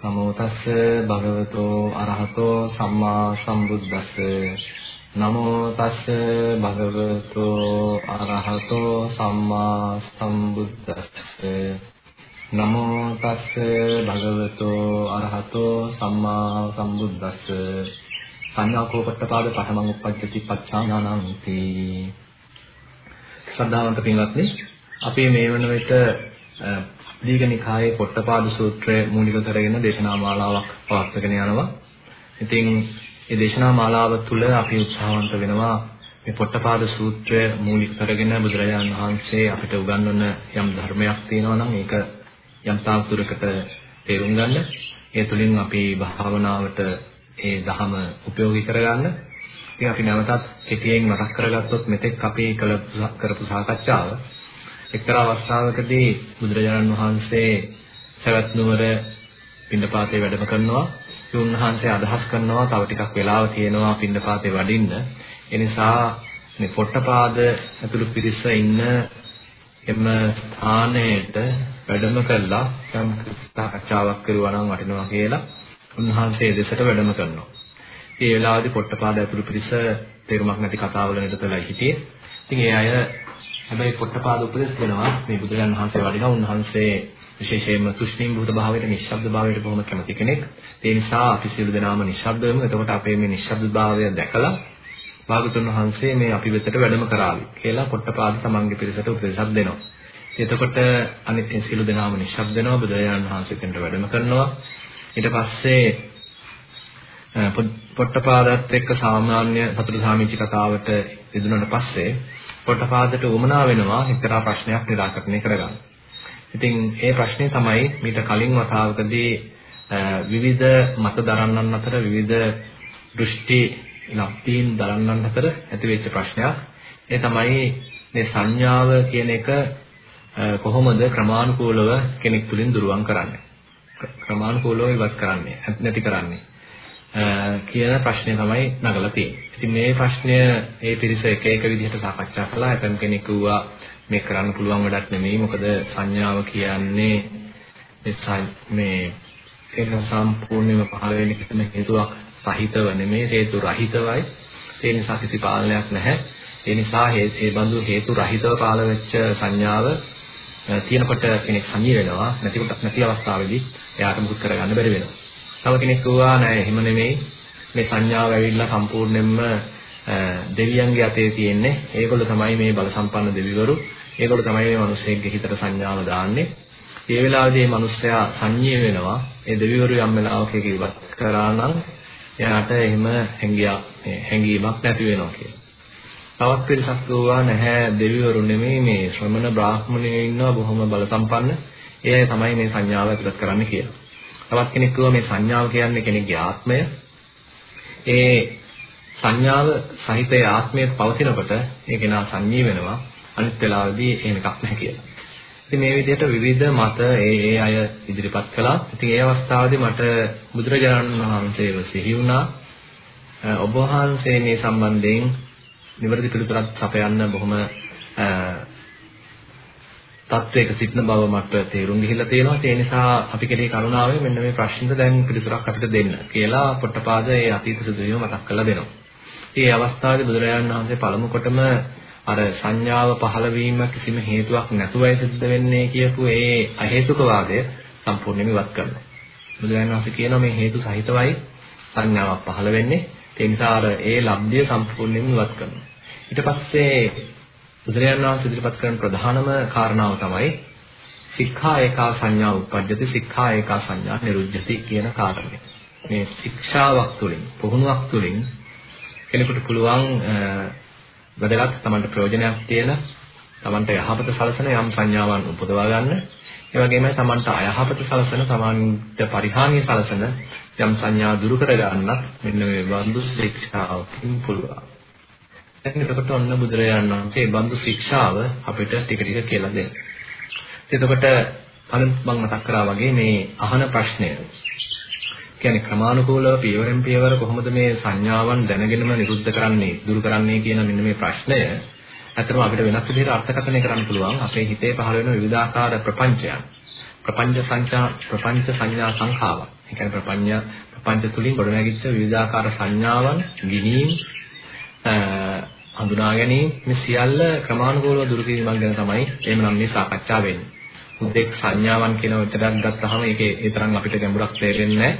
නමෝ තස්ස භගවතෝ අරහතෝ සම්මා සම්බුද්දස්ස නමෝ තස්ස භගවතෝ අරහතෝ සම්මා සම්බුද්දස්ස නමෝ තස්ස භගවතෝ අරහතෝ සම්මා සම්බුද්දස්ස සංඥාකෝපට්ඨපාද පඨමං උප්පජ්ජති පච්චානානන්ති। ශ්‍රද්ධාවන්ත පින්වත්නි අපි මේ වන විට දීඝනිකායේ පොට්ටපාද සූත්‍රය මූලික කරගෙන දේශනා මාලාවක් පවත්වාගෙන යනවා. ඉතින් මේ දේශනා මාලාව තුළ අපි උත්සාහවන්ත වෙනවා මේ පොට්ටපාද සූත්‍රය මූලික කරගෙන බුදුරජාණන් වහන්සේ අපිට උගන්වන යම් ධර්මයක් තියෙනවා නම් ඒක යම් තාක්ෂුරකට තේරුම් ගන්න. ඒ තුලින් අපි භාවනාවට ඒ ධහම උපයෝගී කරගන්න. ඉතින් අපි නැවතත් කෙටියෙන් මතක් කරගත්තොත් මෙතෙක් අපි කළ කරපු සාකච්ඡාව එක්තරා අවස්ථාවකදී බුදුරජාණන් වහන්සේ සවැත් නුවර පින්නපාතේ වැඩම කරනවා. ඒ උන්වහන්සේ අදහස් කරනවා තව ටිකක් වෙලාව තියෙනවා පින්නපාතේ වඩින්න. ඒ නිසා මේ පොට්ටපාද ඇතුළු පිරිස ඉන්න එම ස්ථානයට වැඩම කළා යම් සාකච්ඡාවක් කරුවා නම් වටිනවා කියලා උන්වහන්සේ දෙසට වැඩම කරනවා. ඒ වෙලාවේදී පොට්ටපාද ඇතුළු පිරිස තේරුමක් නැති කතාවල නේදලා හිටියේ. ඉතින් ඒ අය හැබැයි පොට්ටපාද උපදෙස් දෙනවා මේ බුදුරජාණන් වහන්සේ වඩිනා උන්වහන්සේ විශේෂයෙන්ම තුෂ්ණීම් භූත භාවයට නිශ්ශබ්ද භාවයට බොහොම කැමති කෙනෙක්. ඒ නිසා අපි සියලු දෙනාම නිශ්ශබ්ද වෙමු. එතකොට අපේ මේ නිශ්ශබ්ද භාවය දැකලා භාගතුන් වහන්සේ මේ අපි වෙතට වැඩම කරાવી කියලා පොට්ටපාද තමන්ගේ පිරිසට උපදේශක් දෙනවා. එතකොට අනිත් සියලු දෙනාම නිශ්ශබ්ද වෙනවා බුදුරජාණන් වහන්සේ කෙනට වැඩම කරනවා. ඊට පස්සේ පොට්ටපාදත් එක්ක සාමාන්‍ය සතුට සාමිච්ච කතාවට යෙදුනට පස්සේ පොට්ටපාදට උමනා වෙනවා එක්තරා ප්‍රශ්නයක් निराකරණය කරගන්න. ඉතින් ඒ ප්‍රශ්නේ තමයි මීට කලින් වතාවකදී විවිධ මත දරන්නන් අතර විවිධ දෘෂ්ටි ලක්තීන් දරන්නන් අතර ඇති වෙච්ච ප්‍රශ්නයක්. ඒ තමයි මේ සංඥාව කියන එක කොහොමද ක්‍රමානුකූලව කෙනෙක් තුලින් දුරුවන් කරන්නේ. ක්‍රමානුකූලව ඉවත් කරන්නේ නැති කරන්නේ. කියන ප්‍රශ්නේ තමයි නගලා තියෙන්නේ. ඉතින් මේ ප්‍රශ්නය ඒ පිරිස එක එක විදිහට සාකච්ඡා කළා. ඇතම් කෙනෙක් කිව්වා මේ කරන්න පුළුවන් වැඩක් නෙමෙයි. මොකද සංඥාව කියන්නේ මේ ඒක සම්පූර්ණයෙන්ම පහළ වෙන කිසිම හේතුවක් සහිතව නෙමෙයි හේතු රහිතවයි. ඒ නිසා කිසි පාලනයක් නැහැ. ඒ නිසා ඒ බඳු හේතු රහිතව පාළ වෙච්ච සංඥාව තියෙනකොට කෙනෙක් සංජී වෙනවා. නැතිකොට නැති අවස්ථාවේදී එයාට මුකුත් කරගන්න බැරි වෙනවා. තව කෙනෙක් කිව්වා නෑ එහෙම නෙමෙයි මේ සංඥාව ඇවිල්ලා සම්පූර්ණයෙන්ම දෙවියන්ගේ අතේ තියෙන්නේ. ඒගොල්ලෝ තමයි මේ බල සම්පන්න දෙවිවරු. ඒගොල්ලෝ තමයි මේ මිනිස්සෙක්ගේ හිතට සංඥාව දාන්නේ. ඒ වෙලාවේදී මේ මිනිස්සයා සංඤ්ඤය වෙනවා. ඒ දෙවිවරු යම් වෙලාවක ඒක ඉවත් කරා නම් එයාට එහෙම හැංගියා හැංගීමක් නැති වෙනවා කියලා. තවත් පිරිසක් කිව්වා නැහැ දෙවිවරු නෙමෙයි මේ ශ්‍රමණ බ්‍රාහ්මණයෝ ඉන්නවා බොහොම බල සම්පන්න. ඒ තමයි මේ සංඥාව ඇතුළත් කරන්නේ කියලා. තවත් කෙනෙක් කිව්වා මේ සංඥාව කියන්නේ කෙනෙක්ගේ ආත්මය. ඒ සංඥාව සහිත ආත්මය පවතිනකොට ඒක නා සංඤී වෙනවා. අනිත් වෙලාවදී එහෙම එකක් නැහැ කියලා. ඉතින් මේ විදිහට විවිධ මත ඒ ඒ අය ඉදිරිපත් කළා. ඉතින් ඒ අවස්ථාවේදී මට බුදුරජාණන් වහන්සේව සිහි වුණා. ඔබ වහන්සේ මේ සම්බන්ධයෙන් නිවැරදි පිළිතුරක් සපයන්න බොහොම තත්වයක සිටින බව මට තේරුම් ගිහිල්ලා තියෙනවා. ඒ නිසා අපි කෙරේ කරුණාවෙන් මෙන්න මේ ප්‍රශ්නෙට දැන් පිළිතුරක් අපිට දෙන්න කියලා පොට්ටපාද ඒ අතීත සිදුවීම මතක් කරලා දෙනවා. මේ අවස්ථාවේ බුදුරජාණන් වහන්සේ පළමු කොටම අර සංඥාව පහළ වීම කිසිම හේතුවක් නැතුවයි සිද්ධ වෙන්නේ කියපු ඒ අහේතුක වාදය සම්පූර්ණයෙන්ම ඉවත් කරනවා. බුදුරජාණන් වහන්සේ කියනවා මේ හේතු සහිතවයි සංඥාවක් පහළ වෙන්නේ. ඒ නිසා අර ඒ ලබ්ධිය සම්පූර්ණයෙන්ම ඉවත් කරනවා. ඊට පස්සේ බුදුරජාණන් වහන්සේ ඉදිරිපත් කරන ප්‍රධානම කාරණාව තමයි සික්ඛා ඒකා සංඥා උප්පජ්ජති සික්ඛා ඒකා සංඥා නිරුද්ධති කියන කාරණය. මේ ශික්ෂාවක් තුළින් පුහුණුවක් තුළින් කෙනෙකුට පුළුවන් වැදගත් තමන්ට ප්‍රයෝජනයක් තියෙන තමන්ට යහපත සලසන යම් සංඥාවන් උපදවා ගන්න ඒ වගේමයි තමන්ට අයහපත සලසන තමන්ට පරිහානිය සලසන යම් සංඥා දුරු කර ගන්නත් මෙන්න මේ බඳු ශික්ෂාවකින් පුළුවන්. දැන් එතකොට ඔන්න බුදුරජාණන් වහන්සේ මේ බඳු ශික්ෂාව අපිට ටික ටික කියලා දෙනවා. එතකොට අනිත් මම මතක් කරා වගේ මේ අහන ප්‍රශ්නය කියන්නේ ක්‍රමානුකූලව පියවරෙන් පියවර කොහොමද මේ සංඥාවන් දැනගෙනම නිරුද්ධ කරන්නේ දුරු කරන්නේ කියන මෙන්න මේ ප්‍රශ්නය ඇත්තටම අපිට වෙනස් විදිහට අර්ථකථනය කරන්න පුළුවන් අපේ හිතේ පහළ වෙන විවිධාකාර ප්‍රපංචයන් ප්‍රපංච සංඥා ප්‍රපංච සංඥා සංඛාවක්. ඒ කියන්නේ ප්‍රපංච ප්‍රපංච තුලින් ගොඩනැගිච්ච විවිධාකාර සංඥාවන් ගිනීම් හඳුනා ගැනීම මේ සියල්ල ක්‍රමානුකූලව දුරු කිරීම ගැන තමයි එහෙමනම් මේ සාකච්ඡා වෙන්නේ. උද්දෙක් සංඥාවන් කියන විතරක් ගත්තාම ඒකේ ඒ තරම් අපිට ගැඹුරක් තේරෙන්නේ නැහැ.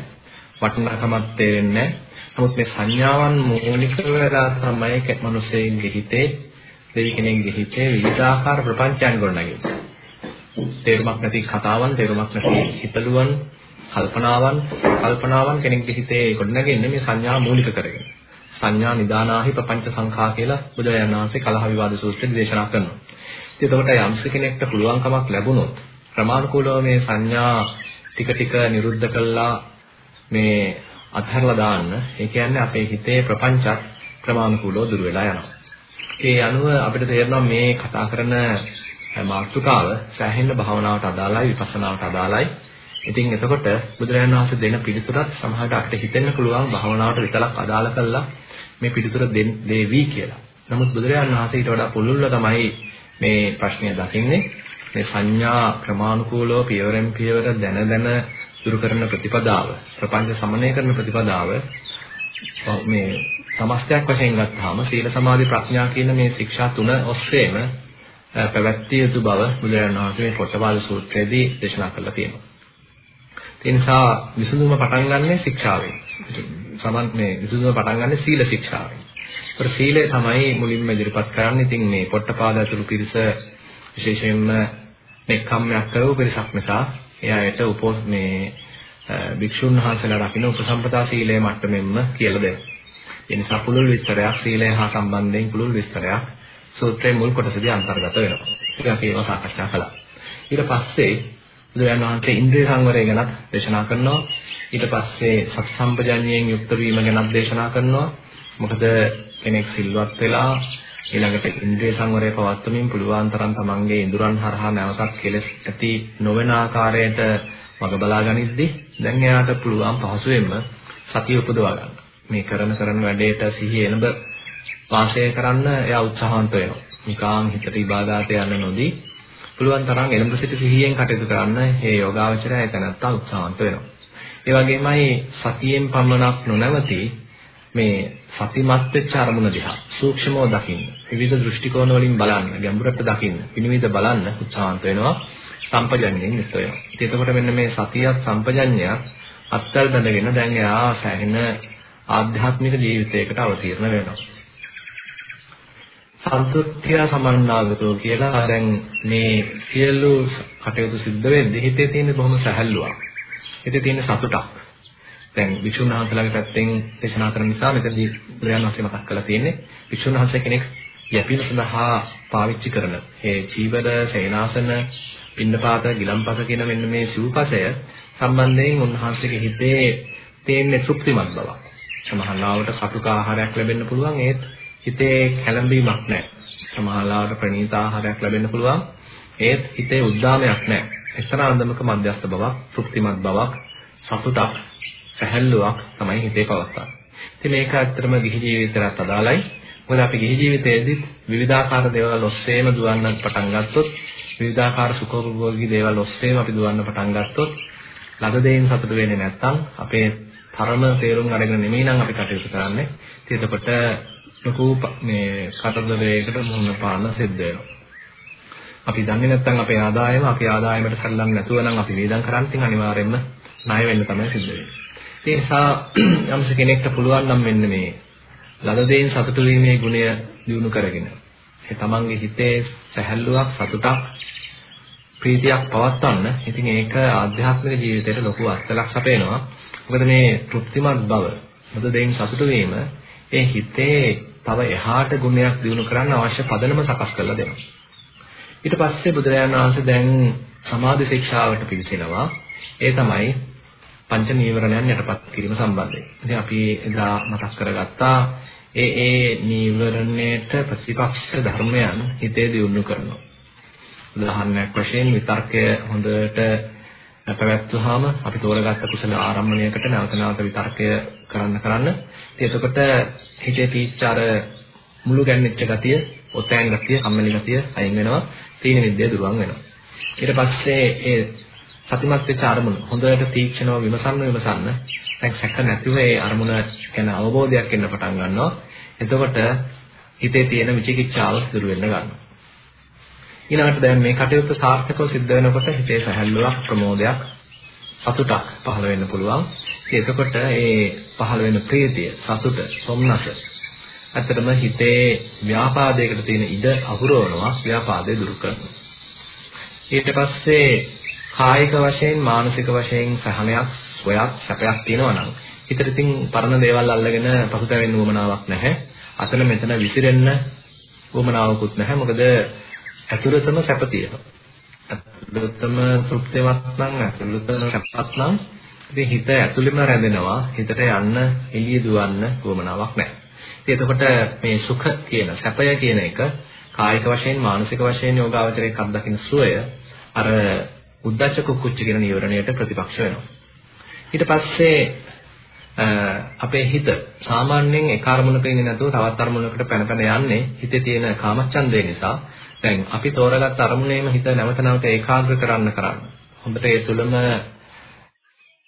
වටිනාකමක් තේරෙන්නේ නැහැ. නමුත් මේ සංඥාවන් මූලික වෙලා තමයි මනුස්සයෙක්ගේ හිතේ දෙවි කෙනෙක්ගේ හිතේ විවිධාකාර ප්‍රපංචයන් ගොඩනගෙන්නේ. තේරුමක් නැති කතාවන්, තේරුමක් නැති හිතලුවන්, කල්පනාවන්, කල්පනාවන් කෙනෙක්ගේ හිතේ ගොඩනගෙන්නේ මේ සංඥා මූලික කරගෙන. සංඥා නිදානාහි ප්‍රපංච සංඛා කියලා බුදුරජාණන් වහන්සේ කලහ විවාද සූත්‍රයේ දේශනා කරනවා. ඉතින් එතකොට යම්ස කෙනෙක්ට පුළුවන්කමක් ලැබුණොත් ප්‍රමාණිකූලව මේ සංඥා ටික ටික නිරුද්ධ කළා මේ අත්හැරලා දාන්න. ඒ කියන්නේ අපේ හිතේ ප්‍රපංචත් ප්‍රමාණිකූලව දුර වෙලා යනවා. ඒ අනුව අපිට තේරෙනවා මේ කතා කරන මාතෘකාව සෑහෙන භාවනාවට අදාළයි විපස්සනාවට අදාළයි. ඉතින් එතකොට බුදුරජාණන් වහන්සේ දෙන පිළිතුරත් සමහරට අපිට හිතෙන්න පුළුවන් භාවනාවට විතරක් අදාළ කළා මේ පිළිතුර දෙවි කියලා. නමුත් බුදුරජාණන් වහන්සේ ඊට වඩා පුළුල්ව තමයි මේ ප්‍රශ්නය දකින්නේ. මේ සංඥා ක්‍රමානුකූලව පියවරෙන් පියවර දැන දැන දුරු කරන ප්‍රතිපදාව, ප්‍රපංච සමනය කරන ප්‍රතිපදාව මේ සමස්තයක් වශයෙන් ගත්තාම සීල සමාධි ප්‍රඥා කියන මේ ශික්ෂා තුන ඔස්සේම පැවැත්විය යුතු බව බුදුරජාණන් වහන්සේ මේ පොට්ටපාද සූත්‍රයේදී දේශනා කරලා තියෙනවා. ඒ නිසා විසඳුම පටන් ගන්නෙ ශික්ෂාවෙන්. සමන් මේ විසඳුම පටන් ගන්නෙ සීල ශික්ෂාවෙන්. ඒතර සීලය තමයි මුලින්ම ඉදිරිපත් කරන්නේ. ඉතින් මේ පොට්ටපාද අතුරු පිරිස විශේෂයෙන්ම මෙක්කම්යක් කරව පිරිසක් නිසා එයාට උපෝස් මේ භික්ෂුන් වහන්සේලා රකින්න උපසම්පදා සීලය මට්ටමෙන්ම කියලා දෙනවා. ඒ නිසා පුළුල් විස්තරයක් සීලය හා සම්බන්ධයෙන් පුළුල් විස්තරයක් සූත්‍රයේ මුල් කොටසදී අන්තර්ගත වෙනවා. ඒක අපි ඒව සාකච්ඡා කළා. ඊට පස්සේ බුදුරජාණන් වහන්සේ ඉන්ද්‍රිය සංවරය ගැනත් දේශනා කරනවා. ඊට පස්සේ සත් සම්පජඤ්ඤයෙන් යුක්ත වීම ගැනත් දේශනා කරනවා. මොකද කෙනෙක් සිල්වත් වෙලා ඊළඟට ඉන්ද්‍රිය සංවරය පවත්වමින් පුළුවන් තරම් තමන්ගේ ඉඳුරන් හරහා නැවතත් කෙලෙස් ඇති නොවන ආකාරයට වග බලා ගනිද්දී දැන් එයාට පුළුවන් පහසුවෙන්ම සතිය උපදවා ගන්න. මේ කරන කරන වැඩේට සිහිය එළඹ වාසය කරන්න එයා උත්සාහන්ත වෙනවා. නිකාං හිතට ඉබාදාත යන්න නොදී පුළුවන් තරම් එළඹ සිට සිහියෙන් කටයුතු කරන්න මේ යෝගාවචරය එතනත්තා උත්සාහන්ත වෙනවා. ඒ වගේමයි සතියෙන් පමණක් නොනවති මේ සතිමත් වෙච්ච අරමුණ දිහා සූක්ෂමව දකින්න විවිධ දෘෂ්ටි කෝණ වලින් බලන්න ගැඹුරට දකින්න විනිවිද බලන්න උත්සාහන්ත වෙනවා සම්පජඤ්ඤයෙන් යුක්ත වෙනවා. ඉතින් එතකොට මෙන්න මේ සතියත් සම්පජඤ්ඤයත් අත්තල් බඳගෙන දැන් එයා සෑහෙන ආධ්‍යාත්මික ජීවිතයකට අවතීර්ණ වෙනවා. සන්තුෂ්ත්‍ය සමන්නාගතෝ කියලා දැන් මේ සියලු කටයුතු සිද්ධ වෙද්දී හිතේ තියෙන බොහොම සැහැල්ලුවක්. හිතේ තියෙන සතුටක්. දැන් වික්ෂුන් වහන්සේලාගේ පැත්තෙන් දේශනා කරන නිසා මෙතනදී බුදුරජාණන් වහන්සේ මතක් කරලා තියෙන්නේ වික්ෂුන් වහන්සේ කෙනෙක් යැපීම සඳහා පාවිච්චි කරන ඒ චීවර, සේනාසන, පින්නපාත, ගිලම්පස කියන මෙන්න මේ සිව්පසය සම්බන්ධයෙන් උන්වහන්සේගේ හිතේ තියෙන තෘප්තිමත් බවක්. සමහරවිට කටුක ආහාරයක් ලැබෙන්න පුළුවන් ඒත් හිතේ කැළඹීමක් නැහැ. සමහරවිට ප්‍රණීත ආහාරයක් ලැබෙන්න පුළුවන් ඒත් හිතේ උද්දාමයක් නැහැ. එක්තරා අන්දමක මධ්‍යස්ථ බවක්, තෘප්තිමත් බවක්, සතුටක්, සැහැල්ලුවක් තමයි හිතේ පවත්වන්නේ. ඉතින් මේක ඇත්තටම ගිහි ජීවිතයට අදාළයි. මොකද අපි ගිහි ජීවිතයේදී විවිධාකාර දේවල් ඔස්සේම දුවන්න පටන් ගත්තොත් විවිධාකාර සුඛෝපභෝගී දේවල් ඔස්සේම අපි දුවන්න පටන් ගත්තොත් ලද දෙයින් සතුට වෙන්නේ නැත්නම් අපේ තරම තේරුම් අරගෙන නෙමෙයි නම් අපි කටයුතු කරන්නේ. ඉතින් එතකොට ලොකු මේ කටදරයකට මුහුණ පාන්න සිද්ධ වෙනවා. අපි දන්නේ නැත්නම් අපේ ආදායම අපේ ආදායමට සල්ලම් නැතුව නම් අපි වේදම් කරන්නේ ඉතින් අනිවාර්යයෙන්ම ණය වෙන්න තමයි සිද්ධ වෙන්නේ. ඒ නිසා යම්ස කෙනෙක්ට පුළුවන් නම් මෙන්න මේ ලද දෙයින් සතුටු වීමේ ගුණය දිනු කරගෙන ඒ තමන්ගේ හිතේ සැහැල්ලුවක් සතුටක් ප්‍රීතියක් පවත්වන්න ඉතින් ඒක ආධ්‍යාත්මික ජීවිතයට ලොකු අත්ලක් සපයනවා මොකද මේ තෘප්තිමත් බව ලද දෙයින් සතුටු වීම ඒ හිතේ තව එහාට ගුණයක් දිනු කරන්න අවශ්‍ය පදනම සකස් කරලා දෙනවා ඊට පස්සේ බුදුරජාණන් වහන්සේ දැන් සමාධි ශික්ෂාවට පිවිසෙනවා ඒ තමයි පංච නීවරණයන් යටපත් කිරීම සම්බන්ධයෙන්. ඉතින් අපි එදා මතක් කරගත්තා ඒ ඒ නීවරණයට ප්‍රතිපක්ෂ ධර්මයන් හිතේ දියුණු කරනවා. උදාහරණයක් වශයෙන් විතර්කය හොඳට පැවැත්වුවාම අපි තෝරගත්ත කුසල ආරම්භණයකට නැවත නැවත විතර්කය කරන්න කරන්න ඉතින් එතකොට හිතේ තීච්ච අර මුළු ගැන්වෙච්ච ගතිය, ඔතෑන් ගතිය, කම්මැලි ගතිය අයින් වෙනවා. තීන විද්‍ය දුරවන් වෙනවා. ඊට පස්සේ ඒ සතිමත් වෙච්ච අරමුණ හොඳට තීක්ෂණව විමසන්න විමසන්න දැන් සැක නැතිව ඒ අරමුණ ගැන අවබෝධයක් එන්න පටන් ගන්නවා. එතකොට හිතේ තියෙන විචිකිච්ඡාව දුර වෙන්න ගන්නවා. ඊළඟට දැන් මේ කටයුත්ත සාර්ථකව සිද්ධ වෙනකොට හිතේ සැහැල්ලුවක් ප්‍රමෝදයක් සතුටක් පහළ වෙන්න පුළුවන්. එතකොට ඒ පහළ වෙන ප්‍රීතිය, සතුට, සොම්නස ඇත්තටම හිතේ ව්‍යාපාදයකට තියෙන ඉඩ අහුරවනවා, ව්‍යාපාදය දුරු කරනවා. ඊට පස්සේ කායික වශයෙන්, මානසික වශයෙන් සහනයක්, සොයක්, සැපයක් තියෙනවා නම් හිතට ඉතින් පරණ දේවල් අල්ලගෙන පසුතැවෙන්න උවමනාවක් නැහැ. අතන මෙතන විසිරෙන්න උවමනාවකුත් නැහැ. මොකද ඇතුළතම සැප තියෙනවා. ඇතුළතම තෘප්තිමත් නම් ඇතුළතම සැපත් නම් ඉතින් හිත ඇතුළෙම රැඳෙනවා. හිතට යන්න එළිය දුවන්න උවමනාවක් නැහැ. ඉතින් එතකොට මේ සුඛ කියන සැපය කියන එක කායික වශයෙන් මානසික වශයෙන් යෝගාවචරයක් අත්දකින්න සුවය අර උද්දච්ච කුක්කුච්ච කියන නීවරණයට ප්‍රතිපක්ෂ වෙනවා. ඊට පස්සේ අපේ හිත සාමාන්‍යයෙන් එක අරමුණක ඉන්නේ නැතුව තවත් අරමුණකට පැන පැන යන්නේ හිතේ තියෙන කාමච්ඡන්දය නිසා. දැන් අපි තෝරගත්ත අරමුණේම හිත නැවත නැවත ඒකාග්‍ර කරන්න කරන්න. හොඳට ඒ තුලම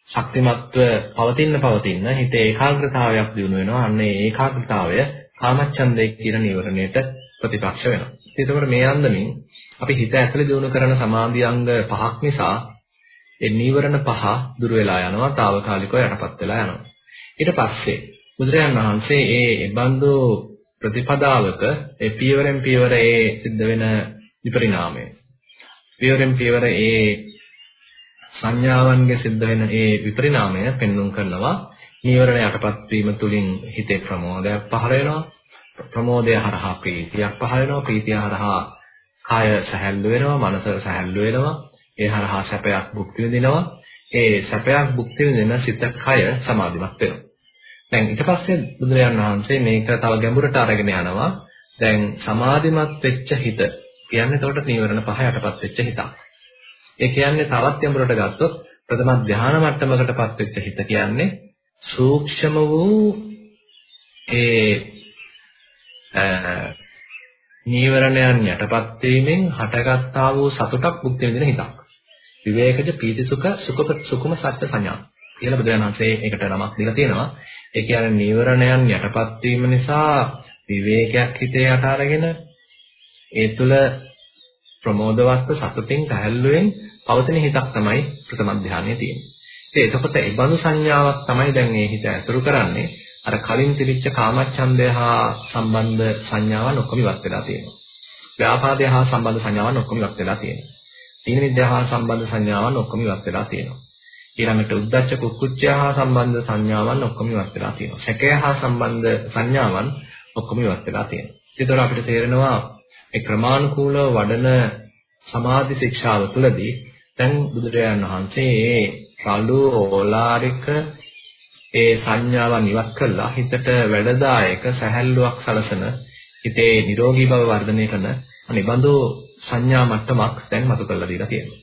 ශක්තිමත්ව පවතින පවතින හිතේ ඒකාග්‍රතාවයක් දිනු වෙනවා. අන්න ඒ ඒකාග්‍රතාවය කාමච්ඡන්දේ කියන නීවරණයට ප්‍රතිපක්ෂ වෙනවා. ඒකවල මේ අන්දමින් අපි හිත ඇතුලේ දිනු කරන සමාධි අංග පහක් නිසා ඒ නීවරණ පහ දුර වෙලා යනවා, తాවකාලිකව යටපත් වෙලා යනවා. ඊට පස්සේ බුදුරජාණන් වහන්සේ ඒ බඳු ප්‍රතිපදාවක ඒ පියවරෙන් පියවර ඒ සිද්ධ වෙන විපරිණාමය. පියවරෙන් පියවර ඒ සංඥාවන්ගේ සිද්ධ වෙන ඒ විපරිණාමය පෙන්වුම් කරනවා. නීවරණ යටපත් වීම තුළින් හිතේ ප්‍රමෝදයක් පහළ වෙනවා. ප්‍රමෝදය හරහා ප්‍රීතියක් පහළ වෙනවා. ප්‍රීතිය හරහා කාය සැහැල්ලු වෙනවා. මනස සැහැල්ලු වෙනවා. ඒ හරහා සැපයක් භුක්ති විඳිනවා. ඒ සැපයක් භුක්ති විඳින සිත කය සමාධිමත් වෙනවා. දැන් ඊට පස්සේ බුදුරජාණන් වහන්සේ මේක තව ගැඹුරට අරගෙන යනවා. දැන් සමාධිමත් වෙච්ච හිත කියන්නේ එතකොට නීවරණ පහ යටපත් වෙච්ච හිතක්. ඒ කියන්නේ තවත් ගැඹුරට ගත්තොත් ප්‍රථම ධානා මට්ටමකටපත් වෙච්ච හිත කියන්නේ සූක්ෂම වූ ඒ නීවරණයන් යටපත් වීමෙන් හටගත්තා වූ සතුටක් භුක්ති විඳින හිතක්. විවේකජ පීති සුඛ සුඛ සුඛම සත්‍ය සංඥා කියලා බුදුරජාණන් වහන්සේ ඒකට නමක් දීලා තියෙනවා. ඒ කියන්නේ නීවරණයන් යටපත් වීම නිසා විවේකයක් හිතේ යට අරගෙන ඒ තුල ප්‍රමෝදවත්ව සතුටින් සැහැල්ලුවෙන් පවතින හිතක් තමයි ප්‍රථම ධානයේ තියෙන්නේ. ඉතින් එතකොට ඒ බඳු සංඥාවක් තමයි දැන් මේ හිත ඇසුරු කරන්නේ. අර කලින් තිබිච්ච කාමච්ඡන්දය හා සම්බන්ධ සංඥාවන් ඔක්කොම ඉවත් වෙලා තියෙනවා. ව්‍යාපාදය හා සම්බන්ධ සංඥාවන් ඔක්කොම ඉවත් වෙලා තියෙනවා. තීන විද්‍යාව හා සම්බන්ධ සංඥාවන් ඔක්කොම ඉවත් වෙලා තියෙනවා. ඊළඟට උද්දච්ච කුක්කුච්චය හා සම්බන්ධ සංඥාවන් ඔක්කොම ඉවත් වෙලා තියෙනවා. සැකය හා සම්බන්ධ සංඥාවන් ඔක්කොම ඉවත් වෙලා තියෙනවා. ඒතර අපිට තේරෙනවා ඒ ක්‍රමානුකූලව වඩන සමාධි ශික්ෂාව තුළදී දැන් බුදුරජාණන් වහන්සේ මේ රළු ඕලාරික ඒ සංඥාවන් ඉවත් කළා හිතට වැඩදායක සැහැල්ලුවක් සලසන හිතේ නිරෝගී බව වර්ධනය කරන අනිබඳු සංඥා මට්ටමක් දැන් මතු කරලා දීලා තියෙනවා.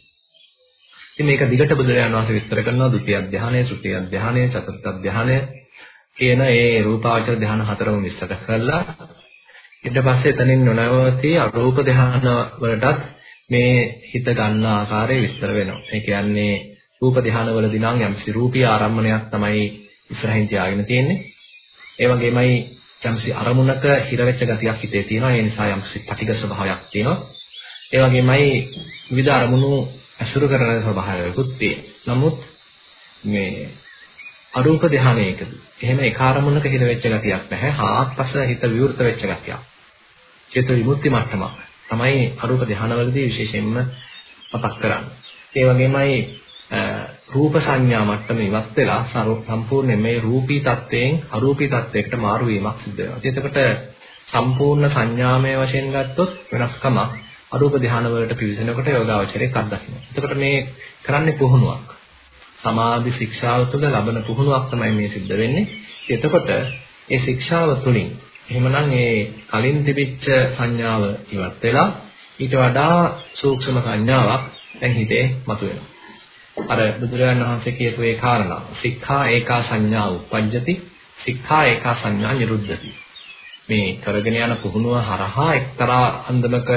ඉතින් මේක දිගට බුදුරජාණන් වහන්සේ විස්තර කරනවා ဒုတိ ය ධානය, තෘතිය ධානය, චතුර්ථ ධානය කියන ඒ රූපාවචර ධාන හතරම විස්තර කරලා ඊට පස්සේ එතනින් නොනවති අරූප ධාන වලටත් මේ හිත ගන්න ආකාරය විස්තර වෙනවා. ඒ කියන්නේ රූප ධාන වලදී නම් යම්සි රූපී ආරම්මණයක් තමයි ඉස්සරහින් තියාගෙන තියෙන්නේ. ඒ වගේමයි යම්සි අරමුණක හිර වෙච්ච ගතියක් හිතේ තියෙනවා. ඒ නිසා යම්සි පටිඝ ස්වභාවයක් තියෙනවා. ඒ වගේමයි විවිධ අරමුණු අසුරු කරන ස්වභාවයකුත් තියෙනවා. නමුත් මේ අරූප ධානයකදී එහෙම ඒ කාර්මුණක හිර වෙච්ච ගතියක් නැහැ. හාත්පස හිත විවෘත වෙච්ච ගතියක්. චේත විමුක්ති මට්ටමක්. තමයි අරූප ධානවලදී විශේෂයෙන්ම මතක් කරන්නේ. ඒ වගේමයි රූප සංඥා මට්ටම ඉවත් වෙලා සම්පූර්ණයෙන් මේ රූපී තත්වයෙන් අරූපී තත්වයකට මාරු වීමක් සිද්ධ වෙනවා. එතකොට සම්පූර්ණ සංඥාමය වශයෙන් ගත්තොත් වෙනස්කමක් අරූප ධාන වලට පිවිසෙනකොට යෝගාවචරයක් අත්දකින්න. එතකොට මේ කරන්නේ පුහුණුවක්. සමාධි ශික්ෂාව තුළ ලබන පුහුණුවක් තමයි මේ සිද්ධ වෙන්නේ. එතකොට ඒ ශික්ෂාව තුළින් එහෙමනම් ඒ කලින් තිබිච්ච සංඥාව ඉවත් වෙලා ඊට වඩා සූක්ෂම සංඥාවක් දැන් හිතේ මතුවෙනවා. අර බුදුරජාණන් වහන්සේ කියපු ඒ කාරණා සික්ඛා ඒකා සංඥා උප්පජ්ජති සික්ඛා ඒකා සංඥා නිරුද්ධති. මේ කරගෙන යන පුහුණුව හරහා එක්තරා අන්දමක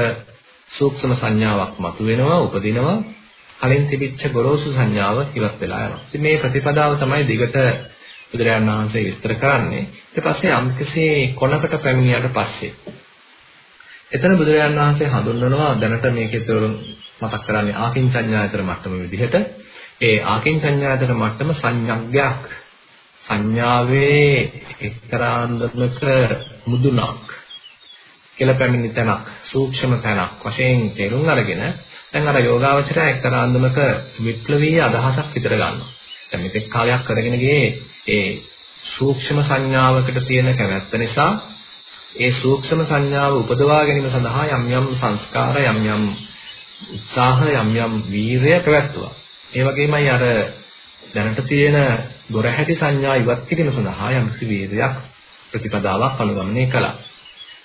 සූක්ෂම සංඥාවක් මතුවෙනවා උපදිනවා කලින් තිබිච්ච ගොරෝසු සංඥාව ඉවත් වෙලා යනවා. ඉතින් මේ ප්‍රතිපදාව තමයි දිගට බුදුරජාණන් වහන්සේ විස්තර කරන්නේ. ඊට පස්සේ යම්කිසි කොනකට පැමිණියාට පස්සේ එතන බුදුරජාණන් වහන්සේ හඳුන්වනවා දැනට මේකේ තේරුම් මතක් කරන්නේ ආකින්චඤ්ඤායතන මට්ටම විදිහට ඒ ආකින්චඤ්ඤායතන මට්ටම සංඥාග්ගයක් සංඥාවේ එක්තරාන්දමක මුදුනක් කියලා පැමිණි තැනක් සූක්ෂම තැනක් වශයෙන් තේරුම් අරගෙන දැන් අර යෝගාවචරය එක්තරාන්දමක විප්ලවීය අදහසක් විතර ගන්නවා. දැන් මෙතෙක් කාලයක් කරගෙන ගියේ ඒ සූක්ෂම සංඥාවකට තියෙන කැමැත්ත නිසා ඒ සූක්ෂම සංඥාව උපදවා ගැනීම සඳහා යම් යම් සංස්කාර යම් යම් උත්සාහ යම් යම් වීරය පැවැත්තුවා. ඒ වගේමයි අර දැනට තියෙන දොරහැටි සංඥා ඉවත් කිරීම සඳහා යම්කිසි වීරයක් ප්‍රතිපදාවක් අනුගමනය කළා.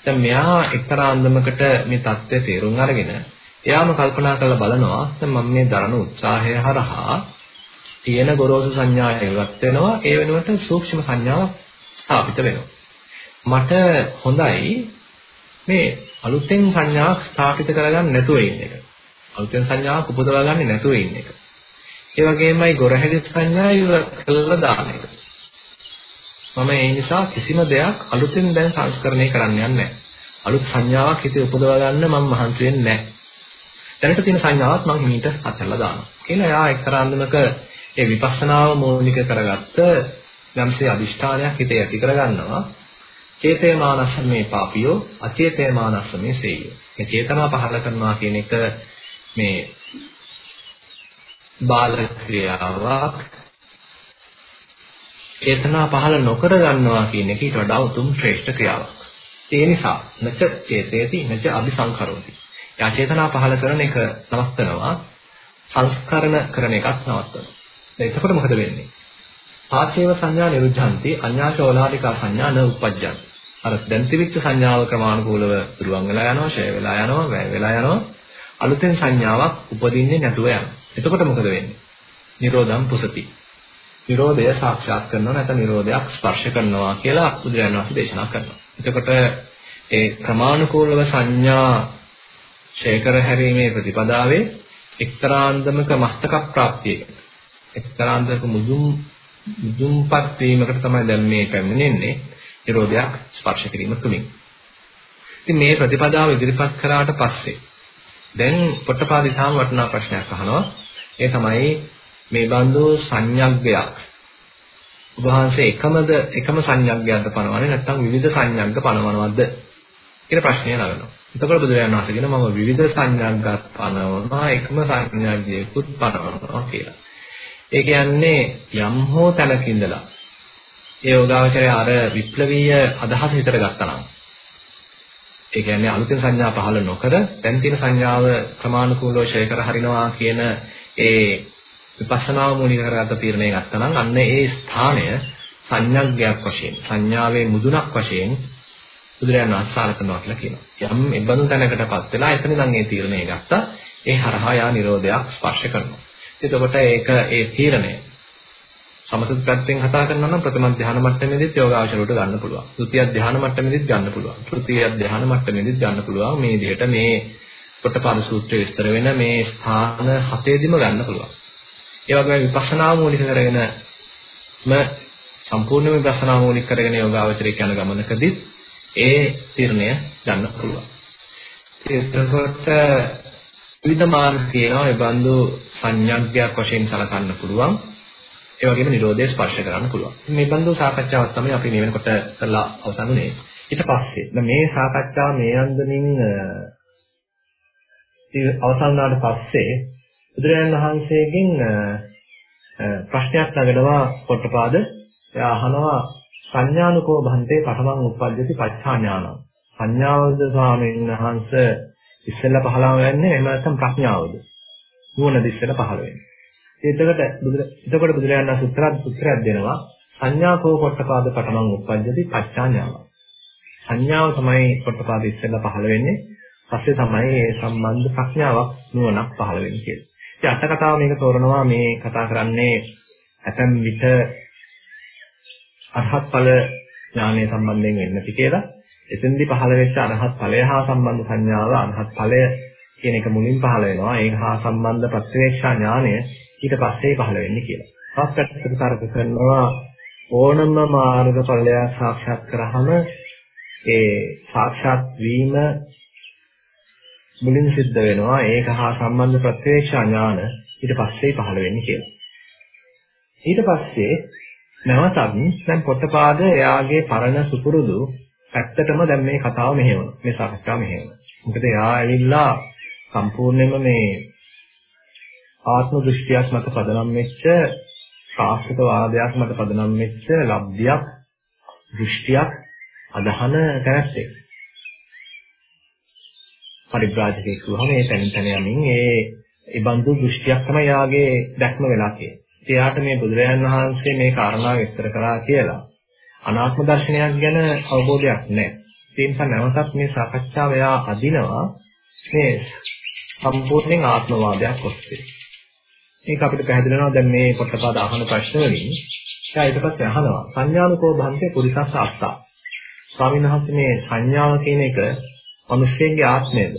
දැන් මෙයා එක්තරා අන්දමකට මේ தත්ත්වය තේරුම් අරගෙන එයාම කල්පනා කරලා බලනවා දැන් මම මේ දරන උත්සාහය හරහා තියෙන ගොරෝසු සංඥා ඉවත් වෙනවා ඒ වෙනුවට සූක්ෂම සංඥාව ස්ථාපිත වෙනවා. මට හොඳයි මේ අලුතෙන් සංඥාවක් ස්ථාපිත කරගන්න නැතුව ඉන්න එක. අලුතෙන් සංඥාවක් උපදවා ගන්න නැතුව ඉන්න එක. ඒ වගේමයි ගොරහැඩි සංඥා ඉවත් කළා දාන එක. මම ඒ නිසා කිසිම දෙයක් අලුතෙන් දැන් සංස්කරණය කරන්න යන්නේ නැහැ. අලුත් සංඥාවක් හිතේ උපදවා ගන්න මම මහන්සි වෙන්නේ නැහැ. දැනට තියෙන සංඥාවත් මම හිමීට අත්හැරලා දානවා. කියලා එයා එක්තරා අන්දමක ඒ විපස්සනාව මූලික කරගත්ත යම්සේ අදිෂ්ඨානයක් හිතේ ඇති කරගන්නවා. චේතේ මානස්ස මේ පාපියෝ අචේතේ මානස්ස මේ සේයෝ. මේ චේතනා පහළ කරනවා කියන එක මේ බාල ක්‍රියාවක් චේතනා පහළ නොකර ගන්නවා කියන එක ඊට වඩා උතුම් ශ්‍රේෂ්ඨ ක්‍රියාවක්. ඒ නිසා නච චේතේති නච අபிසංකරෝති. යා චේතනා පහළ කරන එක නවත්තනවා සංස්කරණ කරන එකක් නවත්තනවා. දැන් එතකොට මොකද වෙන්නේ? ආචේව සංඥා නිරුද්ධಂತಿ අඤ්ඤාචෝලාටික සංඥා න උපජ්ජන්ති. අර දැන් තිවිච්ච සංඥාව ක්‍රමානුකූලව දුරවන් වෙලා යනවා, ෂය වෙලා යනවා, වැය වෙලා යනවා. අලුතෙන් සංඥාවක් උපදින්නේ නැතුව යනවා. එතකොට මොකද වෙන්නේ? නිරෝධම් පුසති. නිරෝධය සාක්ෂාත් කරනවා නැත්නම් නිරෝධයක් ස්පර්ශ කරනවා කියලා බුදුරජාණන් වහන්සේ දේශනා කරනවා. එතකොට ඒ ක්‍රමානුකූලව සංඥා ඡේකර හැරීමේ ප්‍රතිපදාවේ එක්තරාන්දමක මස්තක ප්‍රාප්තියකට එක්තරාන්දක මුදුන් මුදුන්පත් වීමකට තමයි දැන් මේ පැමිණෙන්නේ නිරෝධයක් ස්පර්ශ කිරීම තුලින්. ඉතින් මේ ප්‍රතිපදාව ඉදිරිපත් කරාට පස්සේ දැන් පොට්ටපාදිසාම වටිනා ප්‍රශ්නයක් අහනවා. ඒ තමයි මේ බඳු සංඥග්ගයක් වහන්සේ එකමද එකම සංඥග්ගයක්ද පනවන්නේ නැත්නම් විවිධ සංඥග්ග පනවනවද කියලා ප්‍රශ්නය නගනවා. එතකොට බුදුරජාණන් වහන්සේ කියනවා මම විවිධ සංඥග්ගත් පනවනවා එකම සංඥග්ගයකුත් පනවනවා කියලා. ඒ කියන්නේ යම් හෝ තැනක ඉඳලා ඒ යෝගාවචරය අර විප්ලවීය අදහස හිතට ගත්තා නම් ඒ කියන්නේ අලුතෙන් සංඥා පහළ නොකර දැන් තියෙන සංඥාව ක්‍රමානුකූලව ෂය කර හරිනවා කියන ඒ විපස්සනාව මූලික කරගත්ත තීරණය ගත්තා නම් අන්න ඒ ස්ථානය සංඥාග්ගයක් වශයෙන් සංඥාවේ මුදුනක් වශයෙන් බුදුරජාණන් වහන්සේ කරනවා කියලා කියනවා. යම් එබඳු තැනකටපත් වෙලා එතන ඉඳන් ඒ තීරණය ගත්තා. ඒ හරහා යා නිරෝධයක් ස්පර්ශ කරනවා. එතකොට ඒක ඒ තීරණය සමත පැත්තෙන් කතා කරනවා නම් ප්‍රථම ධ්‍යාන මට්ටමේදීත් යෝගාචරයට ගන්න පුළුවන්. ဒုတိ ය ධ්‍යාන මට්ටමේදීත් ගන්න පුළුවන්. තෘතීය ධ්‍යාන මට්ටමේදීත් ගන්න පුළුවන්. මේ විදිහට මේ පොට්ටපාද සූත්‍රයේ විස්තර වෙන මේ ස්ථාන හතේදීම ගන්න පුළුවන්. ඒ වගේම විපස්සනා මූලික කරගෙනම සම්පූර්ණ විපස්සනා මූලික කරගෙන යෝගාචරය යන ගමනකදී ඒ තීරණය ගන්න පුළුවන්. එතකොට විවිධ මාර්ග තියෙනවා ඒ බඳු සංඥාග්ගයක් වශයෙන් සලකන්න පුළුවන්. ඒ වගේම Nirodhe ස්පර්ශ කරන්න පුළුවන්. මේ බඳු සාකච්ඡාවක් තමයි අපි මේ වෙනකොට කරලා අවසන් වුණේ. ඊට පස්සේ මේ සාකච්ඡාව මේ අන්දමින් අවසන් වුණාට පස්සේ බුදුරජාණන් වහන්සේගෙන් ප්‍රශ්නයක් නගනවා පොට්ටපාද. එයා අහනවා සංඥානුකෝ භන්තේ පඨමං උප්පජ්ජති පච්චාඥානං සංඥාවද ස්වාමීන් වහන්සේ? ඉස්සෙල්ලා පහළම වෙන්නේ එහෙම නැත්නම් ප්‍රඥාවද? නුවණ ඉස්සෙල්ලා පහළ වෙන්නේ. එතකොට බුදු එතකොට බුදුරජාණන් වහන්සේ උත්තරත් උත්තරයක් දෙනවා සංඥාකෝ පොට්ටපාද පඨමං උප්පජ්ජති පච්චාඥානං සංඥාව තමයි පොට්ටපාද ඉස්සෙල්ලා පහළ වෙන්නේ. පස්සේ තමයි ඒ සම්බන්ධ ප්‍රඥාවක් නුවණක් පහළ වෙන්නේ කියලා. ඉතින් අට කතාව මේක තෝරනවා මේ කතා කරන්නේ ඇතැම් විට අරහත් ඵල ඥානය සම්බන්ධයෙන් වෙන්නති කියලා. එතෙන්දී පහළ වෙච්ච අරහත් ඵලය හා සම්බන්ධ සංඥාව අරහත් ඵලය කියන එක මුලින් පහළ වෙනවා. ඒක හා සම්බන්ධ ප්‍රත්‍යක්ෂා ඥානය ඊට පස්සේ පහළ වෙන්නේ කියලා. තවත් පැත්තකට තර්ක කරනවා ඕනම මාර්ගඵලයක් සාක්ෂාත් කරාම ඒ සාක්ෂාත් වීම මුලින් සිද්ධ වෙනවා. ඒක හා සම්බන්ධ ප්‍රත්‍යක්ෂා ඥාන ඊට පස්සේ පහළ වෙන්නේ කියලා. ඊට පස්සේ නැවතත් දැන් පොට්ටපාද එයාගේ පරණ සුපුරුදු පැත්තටම දැන් මේ කතාව මෙහෙවනවා. මේ සාකච්ඡාව මෙහෙවනවා. මොකද එයා ඇවිල්ලා සම්පූර්ණයෙන්ම මේ ආත්ම දෘෂ්ටියක් මත පදනම් වෙච්ච ශාස්ත්‍රික වාදයක් මත පදනම් වෙච්ච ලබ්ධියක් දෘෂ්ටියක් අදහන තැනැස්සෙක්. පරිබ්‍රාජකෙක් වුණාම මේ තැනින් තැන යමින් ඒ ඒ බඳු දෘෂ්ටියක් තමයි යාගේ දැක්ම වෙලා තියෙන්නේ. එයාට මේ බුදුරජාණන් වහන්සේ මේ කාරණාව විස්තර කරා කියලා අනාත්ම දර්ශනයක් ගැන අවබෝධයක් නැහැ. ඒ නිසා නැවතත් මේ සාකච්ඡාව එයා අදිනවා මේ සම්පූර්ණයෙන් ආත්මවාදයක් ඔස්සේ. මේක අපිට පැහැදිලි වෙනවා දැන් මේ පොට්ටපාද අහන ප්‍රශ්න වලින්. එයා ඊට පස්සේ අහනවා සංඥානුකෝ භන්තේ පුරිසස්ස අත්තා. ස්වාමීන් වහන්සේ මේ සංඥාව කියන එක මිනිස්සෙගේ ආත්මයද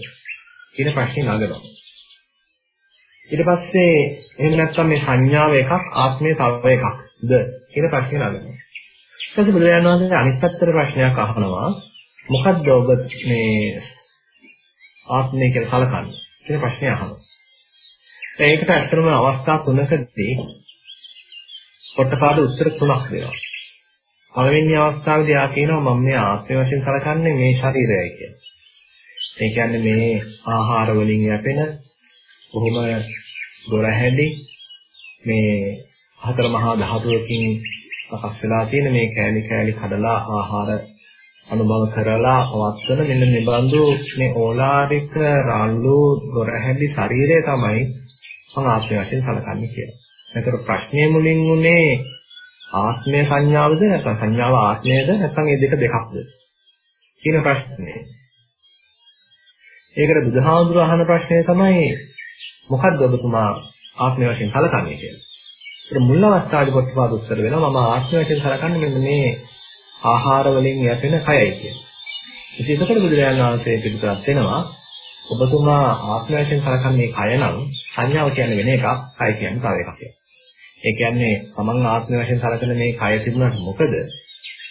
කියන ප්‍රශ්නේ නගනවා. ඊට පස්සේ එහෙම නැත්නම් මේ සංඥාව එකක් ආත්මය තව එකක්ද කියන ප්‍රශ්නේ නගනවා. ඊට පස්සේ බුදුරජාණන් වහන්සේ අනිත් පැත්තට ප්‍රශ්නයක් අහනවා මොකද්ද ඔබ මේ ආත්මය කියලා සලකන්නේ කියන ප්‍රශ්නේ අහනවා. ඒකට ඇත්තටම අවස්ථා තුනකදී පොට්ටපාද උත්තර තුනක් දෙනවා. පළවෙනි අවස්ථාවේදී ආ කියනවා මම මේ ආත්මය වශයෙන් සලකන්නේ මේ ශරීරයයි කියලා. ඒ කියන්නේ මේ ආහාර වලින් යැපෙන බොහොම ගොරහැඩි මේ හතර මහා ධාතුවකින් සකස් වෙලා තියෙන මේ කෑලි කෑලි කඩලා ආහාර අනුභව කරලා පවත්වන මෙන්න නිබඳු මේ ඕලාරික රාළු ගොරහැඩි ශරීරය තමයි මම ආත්මය වශයෙන් සලකන්නේ කියලා. ඒතර ප්‍රශ්නේ මුලින් උනේ ආත්මය සංඥාවද නැත්නම් සංඥාව ආත්මයද නැත්නම් මේ දෙක දෙකක්ද කියන ප්‍රශ්නේ. ඒකට බුදුහාමුදුර අහන ප්‍රශ්නය තමයි මොකක්ද ඔබතුමා ආත්මය වශයෙන් සලකන්නේ කියලා. ඒක මුල් අවස්ථාවේ පොත්පාද උත්තර වෙනවා මම ආත්මය වශයෙන් සලකන්නේ මෙන්න මේ ආහාර වලින් යැපෙන කයයි කියලා. ඉතින් එතකොට බුදුරජාණන් වහන්සේ පිටුපත් වෙනවා ඔබතුමා ආත්මය වශයෙන් සලකන්නේ කය නම් සංඥාව කියන්නේ වෙන එකක්, කය කියන්නේ තව එකක් කියලා. ඒ කියන්නේ තමන් ආත්මය වශයෙන් සලකන මේ කය තිබුණාට මොකද?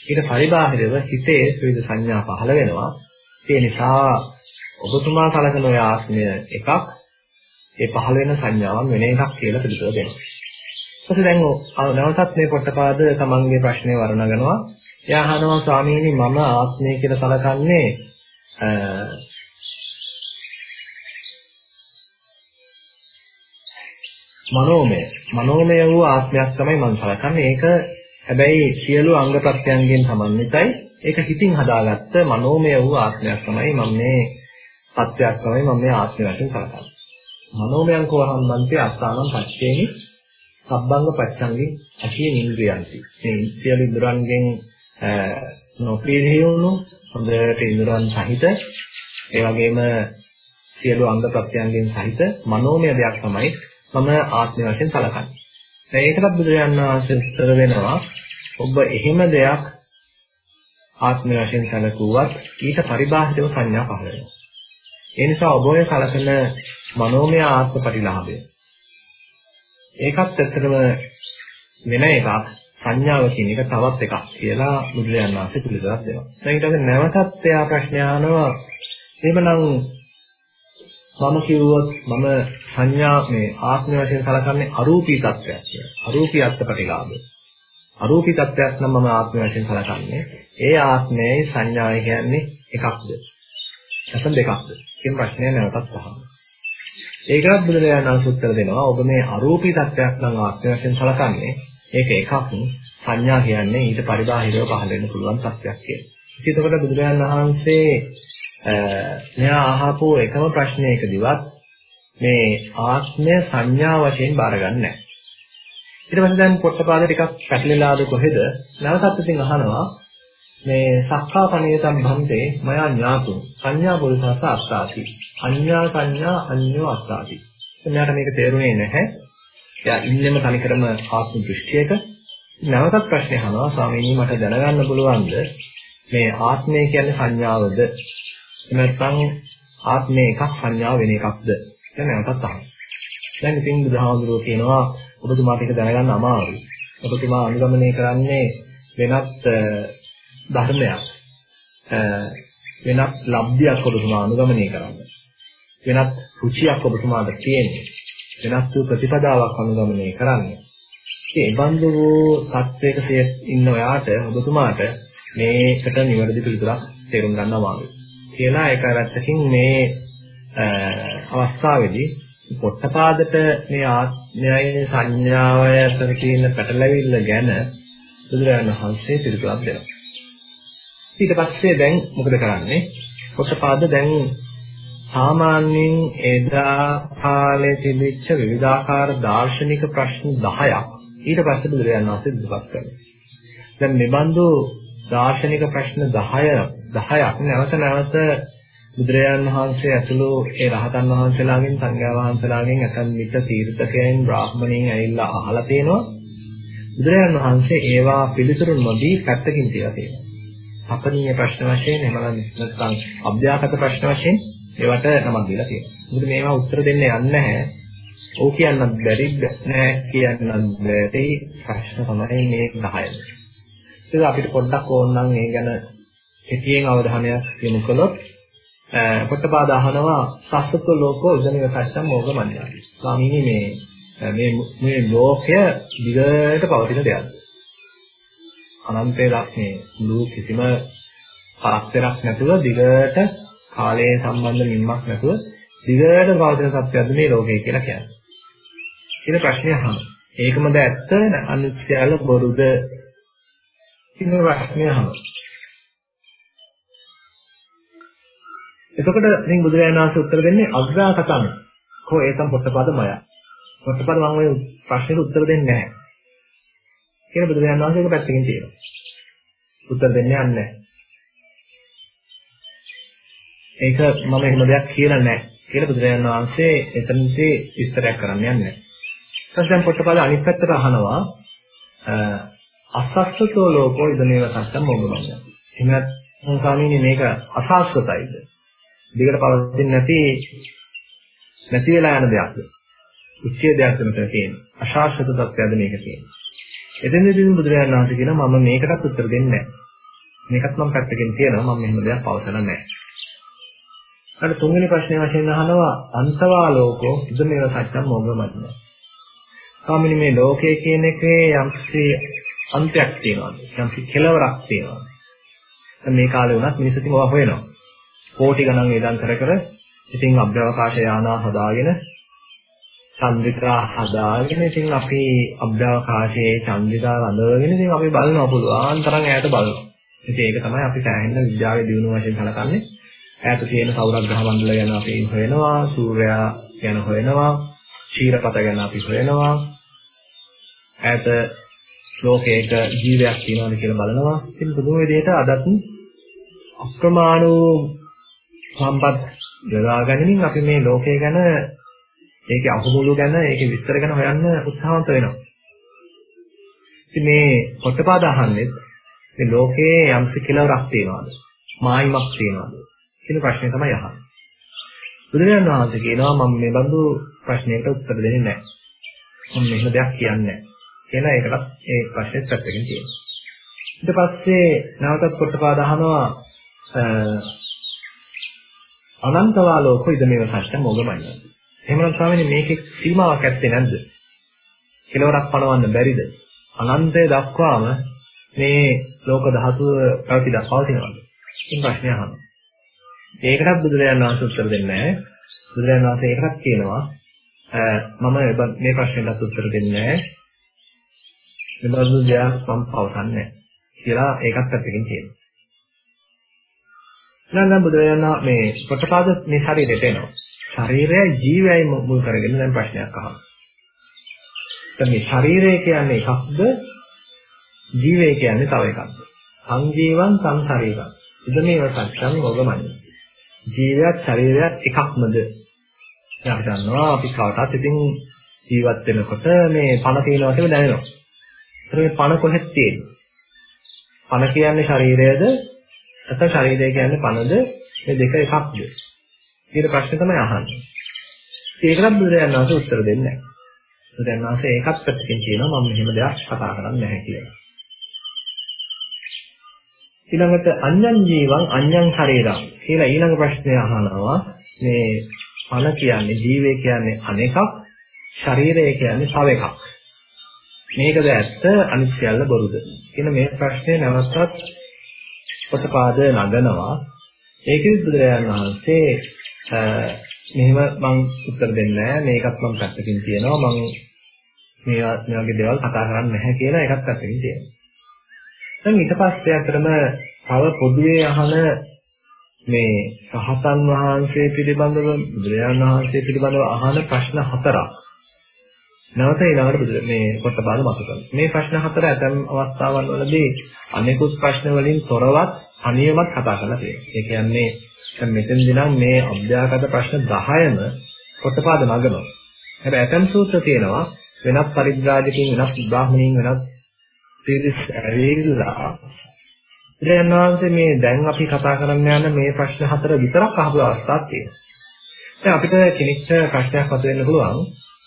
ඊට පරිබාහිරව හිතේ විවිධ සංඥා පහළ වෙනවා. ඒ නිසා ඔබතුමා සලකන ඔය ආත්මය එකක් ඒ පහළ වෙන සංඥාවන් වෙන එකක් කියලා පිළිතුර දෙනවා. ඊපස්සේ දැන් නැවතත් මේ පොට්ටපාද තමන්ගේ ප්‍රශ්නේ වර්ණනනවා. එයා අහනවා ස්වාමීනි මම ආත්මය කියලා සලකන්නේ මනෝමය මනෝමය වූ ආත්මයක් තමයි මම සලකන්නේ. ඒක හැබැයි සියලු අංග ප්‍රත්‍යයන්ගෙන් සමන්විතයි. ඒක හිතින් හදාගත්ත මනෝමය වූ ආත්මයක් තමයි මම මේ සත්‍යයක් තමයි මම මේ ආත්මය වශයෙන් සලකන්නේ. මනෝමයං කෝහම් බන්තේ අස්සානම් පච්චේනි සබ්බංග පච්චංගි අකිය ඉන්ද්‍රියන්ති. මේ සියලු ඉන්ද්‍රයන්ගෙන් නොපීඩේ වුණු හොඳට ඉන්ද්‍රයන් සහිත ඒ වගේම සියලු අංග ප්‍රත්‍යයන්ගෙන් සහිත මනෝමය දෙයක් තමයි මම ආත්මය වශයෙන් සලකන්නේ. දැන් ඒකටත් බුදුරජාණන් වහන්සේ උත්තර වෙනවා ඔබ එහෙම දෙයක් ආත්මය වශයෙන් සැලකුවත් ඊට පරිබාහිරව සංඥා පහළ වෙනවා. ඒ නිසා ඔබ ඔය සලකන මනෝමය ආත්ම ප්‍රතිලාභය. ඒකත් ඇත්තටම වෙන එකක් සංඥාව කියන එක තවත් එකක් කියලා බුදුරජාණන් වහන්සේ පිළිතුරක් දෙනවා. දැන් ඊට පස්සේ නැවතත් එයා ප්‍රශ්න අහනවා එහෙමනම් මම කිව්වොත් මම සංඥා මේ ආත්මය වශයෙන් සලකන්නේ අරූපී තත්ත්වයක් කියලා. අරූපී අත්පටිලාභය. අරූපී තත්ත්වයක් නම් මම ආත්මය වශයෙන් සලකන්නේ. ඒ ආත්මයේ සංඥාය කියන්නේ එකක්ද? නැත්නම් දෙකක්ද? කියන ප්‍රශ්නය නැවතත් අහනවා. ඒකත් බුදුරජාණන් වහන්සේ උත්තර දෙනවා. ඔබ මේ අරූපී තත්ත්වයක් නම් ආත්මය වශයෙන් සලකන්නේ. ඒක එකක්. සංඥා කියන්නේ ඊට පරිබාහිරව පහළ වෙන්න පුළුවන් තත්ත්වයක් කියලා. ඉතින් එතකොට බුදුරජාණන් වහන්සේ මෙයා අහපු එකම ප්‍රශ්නයකදීවත් මේ ආත්මය සංඥා වශයෙන් බාරගන්නේ නැහැ. ඊට පස්සේ දැන් පොට්ටපාද ටිකක් පැටලෙලාද කොහෙද? නැවතත් ඉතින් අහනවා මේ සක්කාපණිය සම්බන්ධේ මයා ඥාතු සංඥා පුරුෂස අත්තාති. අඤ්ඤා සංඥා අඤ්ඤෝ අත්තාති. මෙයාට මේක තේරුනේ නැහැ. එයා ඉන්නෙම තනිකරම ආත්ම දෘෂ්ටියක. නැවතත් ප්‍රශ්නේ අහනවා ස්වාමීනි මට දැනගන්න පුළුවන්ද මේ ආත්මය කියන්නේ සංඥාවද නැත්නම් ආත්මය එකක් සංඥාව වෙන එකක්ද? දැන් නැවතත් අහන්න. දැන් ඉතින් බුදුහාමුදුරුවෝ කියනවා ඔබතුමාට ඒක දැනගන්න අමාරුයි. ඔබතුමා අනුගමනය කරන්නේ වෙනත් ධර්මයක්. වෙනත් ලබ්ධියක් ඔබතුමා අනුගමනය කරන්නේ. වෙනත් රුචියක් ඔබතුමාට තියෙන්නේ. වෙනස් වූ ප්‍රතිපදාවක් අනුගමනය කරන්නේ. ඒ බඳු තත්වයක ඉන්න ඔයාට ඔබතුමාට මේකට නිවැරදි පිළිතුරක් තේරුම් ගන්න අමාරුයි. කියලා ඒක පැත්තකින් මේ අවස්ථාවේදී පොට්ටපාදට මේ ආඥාවේ සංඥාවය අතර තියෙන පැටලවිල්ල ගැන බුදුරජාණන් වහන්සේ පිළිතුරක් දෙනවා. ඊට පස්සේ දැන් මොකද කරන්නේ? පොට්ටපාද දැන් සාමාන්‍යයෙන් එදා කාලේ තිබිච්ච විවිධාකාර දාර්ශනික ප්‍රශ්න 10ක් ඊට පස්සේ බුදුරජාණන් වහන්සේ ඉදිරිපත් කරනවා. දැන් මේ බඳු දාර්ශනික ප්‍රශ්න 10 10ක් නැවත නැවත බුදුරජාණන් වහන්සේ ඇතුළු ඒ රහතන් වහන්සේලාගෙන් සංඝයා වහන්සේලාගෙන් ඇතන් විට තීර්ථකයන් බ්‍රාහ්මණයන් ඇවිල්ලා අහලා තියෙනවා. බුදුරජාණන් වහන්සේ ඒවා පිළිතුරු නොදී පැත්තකින් තියලා තියෙනවා. අපනීය ප්‍රශ්න වශයෙන් එහෙම නැත්නම් අභ්‍යාගත ප්‍රශ්න වශයෙන් ඒවට නමක් දීලා තියෙනවා. මොකද මේවා උත්තර දෙන්න යන්නේ නැහැ. ඔව් කියන්නත් බැරිද නැහැ කියන්නත් බැරි ප්‍රශ්න තමයි මේ 10. ඒක අපිට පොඩ්ඩක් ඕනනම් ඒ ගැන කෙටියෙන් අවධානයක් යොමු කළොත් පොට්ටපාද අහනවා සස්සත ලෝකෝ ඉදනික සත්‍යම් මොගමඤ්ඤා. ස්වාමීනි මේ මේ මේ ලෝකය දිගට පවතින දෙයක්ද? අනන්තේ ලක්ෂණේ මුළු කිසිම පරස්පරයක් නැතුව දිගට කාලයේ සම්බන්ධ නිම්මක් නැතුව දිගට පවතින සත්‍යයක්ද මේ ලෝකය කියලා කියන්නේ. ඊට ප්‍රශ්නය අහනවා. ඒකමද ඇත්ත අනිත් සියල්ල බොරුද? කියන ප්‍රශ්නය අහනවා. එතකොට ඉතින් බුදුරජාණන් වහන්සේ උත්තර දෙන්නේ අග්‍රාකතං. කෝ ඒතම් පොට්ටපද මය. පොට්ටපද මම ඔය ප්‍රශ්නෙට උත්තර දෙන්නේ නැහැ. කියලා බුදුරජාණන් වහන්සේ එක පැත්තකින් තියෙනවා. උත්තර දෙන්නේ නැහැ. ඒක මම එහෙම දෙයක් කියලා නැහැ. කියලා බුදුරජාණන් වහන්සේ එතනදී විස්තරයක් කරන්න යන්නේ නැහැ. ඊට පස්සේ පොට්ටපද අනිත් පැත්තට අහනවා අසස්සතෝ ලෝකෝ ඉදමේව සත්‍යම් මොගමඤ්ඤ. එහෙම නැත්නම් ස්වාමීනි මේක අසාස්වතයිද? දිගට පවතින්නේ නැති නැති වෙලා යන දෙයක්ද? උච්ඡේදයක් මෙතන තියෙන්නේ. අශාස්ත්‍ර තත්ත්වයක්ද මේක තියෙන්නේ. එතෙන්දී බුදුරජාණන් වහන්සේ කියනවා මම මේකටත් උත්තර දෙන්නේ නැහැ. මේකත් මම පැත්තකින් තියනවා මම මෙහෙම දෙයක් පවසන නැහැ. අර තුන්වෙනි ප්‍රශ්නේ වශයෙන් අහනවා අන්තවා ලෝකෝ ඉදමේව සත්‍යම් මොගමඤ්ඤ. ස්වාමිනේ මේ ලෝකය කියන එකේ යම්කිසි අන්තයක් තියෙනවාද? යම්කිසි කෙලවරක් තියෙනවාද? මේ කාලේ වුණත් මිනිස්සු ඉතින් ඔවා හොයනවා. කෝටි ගණන් වේදම් කර කර ඉතින් අභ්‍යවකාශ යානා හදාගෙන චන්ද්‍රිකා හදාගෙන ඉතින් අපි අභ්‍යවකාශයේ චන්ද්‍රිකා රඳවගෙන ඉතින් අපි බලනවා පුළුවන් තරම් ඈත බලනවා. ඉතින් ඒක තමයි අපි සෑහෙන විද්‍යාවේ දියුණුව වශයෙන් සැලකන්නේ. ඈත තියෙන සෞරග්‍රහ මණ්ඩල ගැන අපි හොයනවා, සූර්යයා ගැන හොයනවා, ක්ෂීරපත ගැන අපි හොයනවා. ඈත ලෝකයක ජීවයක් තියෙනවද කියලා බලනවා. ඉතින් පුදුම විදිහට අදත් අප්‍රමාණ වූ සම්පත් යොදා ගැනීමෙන් අපි මේ ලෝකය ගැන ඒකේ අහුමුළු ගැන ඒකේ විස්තර ගැන හොයන්න උත්සාහන්ත වෙනවා. ඉතින් මේ පොට්ටපාද අහන්නේ මේ ලෝකයේ යම්සි කෙලවරක් තියනවාද? මායිමක් තියනවාද? කියන ප්‍රශ්නේ තමයි අහන්නේ. බුදුරජාණන් වහන්සේ කියනවා මම මේ බඳු ප්‍රශ්නයකට උත්තර දෙන්නේ නැහැ. මම මෙහෙම දෙයක් කියන්නේ නැහැ. කියලා ඒකටත් ඒ ප්‍රශ්නේ පැත්තකින් තියෙනවා. ඊට පස්සේ නැවතත් පොට්ටපාද අහනවා අනන්තවා ලෝකෝ ඉදමේව සත්‍යම් මොගමයි. එහෙමනම් ස්වාමීනි මේකේ සීමාවක් ඇත්තේ නැද්ද? කෙලවරක් පණවන්න බැරිද? අනන්තය දක්වාම මේ ලෝක ධාතුව පැවතිලා පවතිනවද? මේ ප්‍රශ්නය අහනවා. ඒකටත් බුදුරජාණන් වහන්සේ උත්තර දෙන්නේ නැහැ. බුදුරජාණන් වහන්සේ ඒකටත් කියනවා මම මේ ප්‍රශ්නෙට උත්තර දෙන්නේ නැහැ. මෙබඳු දෙයක් මම පවසන්නේ නැහැ. කියලා ඒකත් පැත්තකින් කියනවා. ඊළඟ බුදුරජාණන් මේ පොට්ටපාද මේ ශරීරයට එනවා. ශරීරය ජීවයයි මුල් කරගෙන දැන් ප්‍රශ්නයක් අහනවා. දැන් මේ ශරීරය කියන්නේ එකක්ද? ජීවය කියන්නේ තව එකක්ද? සංජීවං සංශරීරං. ඉදමේව සත්‍යං වගමඤ්ඤ. ජීවයත් ශරීරයත් එකක්මද? දැන් අපි දන්නවා අපි කවටත් ඉතින් ජීවත් වෙනකොට මේ පණ තියෙනවා කියලා දැනෙනවා. ඒත් මේ පණ කොහෙද තියෙන්නේ? පණ කියන්නේ ශරීරයද නැත්නම් ශරීරය කියන්නේ පනද මේ දෙක එකක්ද? කියන ප්‍රශ්නේ තමයි අහන්නේ. ඒකටත් බුදුරජාණන් වහන්සේ උත්තර දෙන්නේ නැහැ. බුදුරජාණන් වහන්සේ ඒකත් පැත්තකින් කියනවා මම මෙහෙම දෙයක් කතා කරන්නේ නැහැ කියලා. ඊළඟට අඤ්ඤං ජීවං අඤ්ඤං ශරීරං කියලා ඊළඟ ප්‍රශ්නය අහනවා මේ පණ කියන්නේ ජීවය කියන්නේ අනෙකක් ශරීරය කියන්නේ තව එකක්. මේකද ඇත්ත අනිත් සියල්ල බොරුද? කියන මේ ප්‍රශ්නේ නැවතත් පොතපාද නගනවා. ඒකෙදි බුදුරජාණන් වහන්සේ මෙහෙම මම උත්තර දෙන්නේ නැහැ. මේකත් මම පැත්තකින් කියනවා. මම මේවා මේ වගේ දේවල් කතා කරන්නේ නැහැ කියලා එකක් පැත්තකින් තියෙනවා. දැන් ඊට පස්සේ අතරම තව පොදුවේ අහන මේ රහතන් වහන්සේ පිළිබඳව බුදුරජාණන් වහන්සේ පිළිබඳව අහන ප්‍රශ්න හතරක් නැවත ඊළඟට බුදු මේ පොට්ටපාද මත කරනවා. මේ ප්‍රශ්න හතර ඇතැම් අවස්ථාවන් වලදී අනෙකුත් ප්‍රශ්න වලින් තොරවත් අනියමත් කතා කරලා තියෙනවා. ඒ කියන්නේ දැන් මෙතෙන්දී නම් මේ අභ්‍යාගත ප්‍රශ්න 10ම පොට්ටපාද නගනවා. හැබැයි ඇතැම් සූත්‍ර තියෙනවා වෙනත් පරිබ්‍රාජකකින් වෙනත් බ්‍රාහ්මණයින් වෙනත් පිරිස් ඇවිල්ලා බුදුරජාණන් මේ දැන් අපි කතා කරන්න යන මේ ප්‍රශ්න හතර විතරක් අහපු අවස්ථාවක් තියෙනවා. දැන් අපිට කෙනෙක්ට ප්‍රශ්නයක් මතුවෙන්න පුළුවන්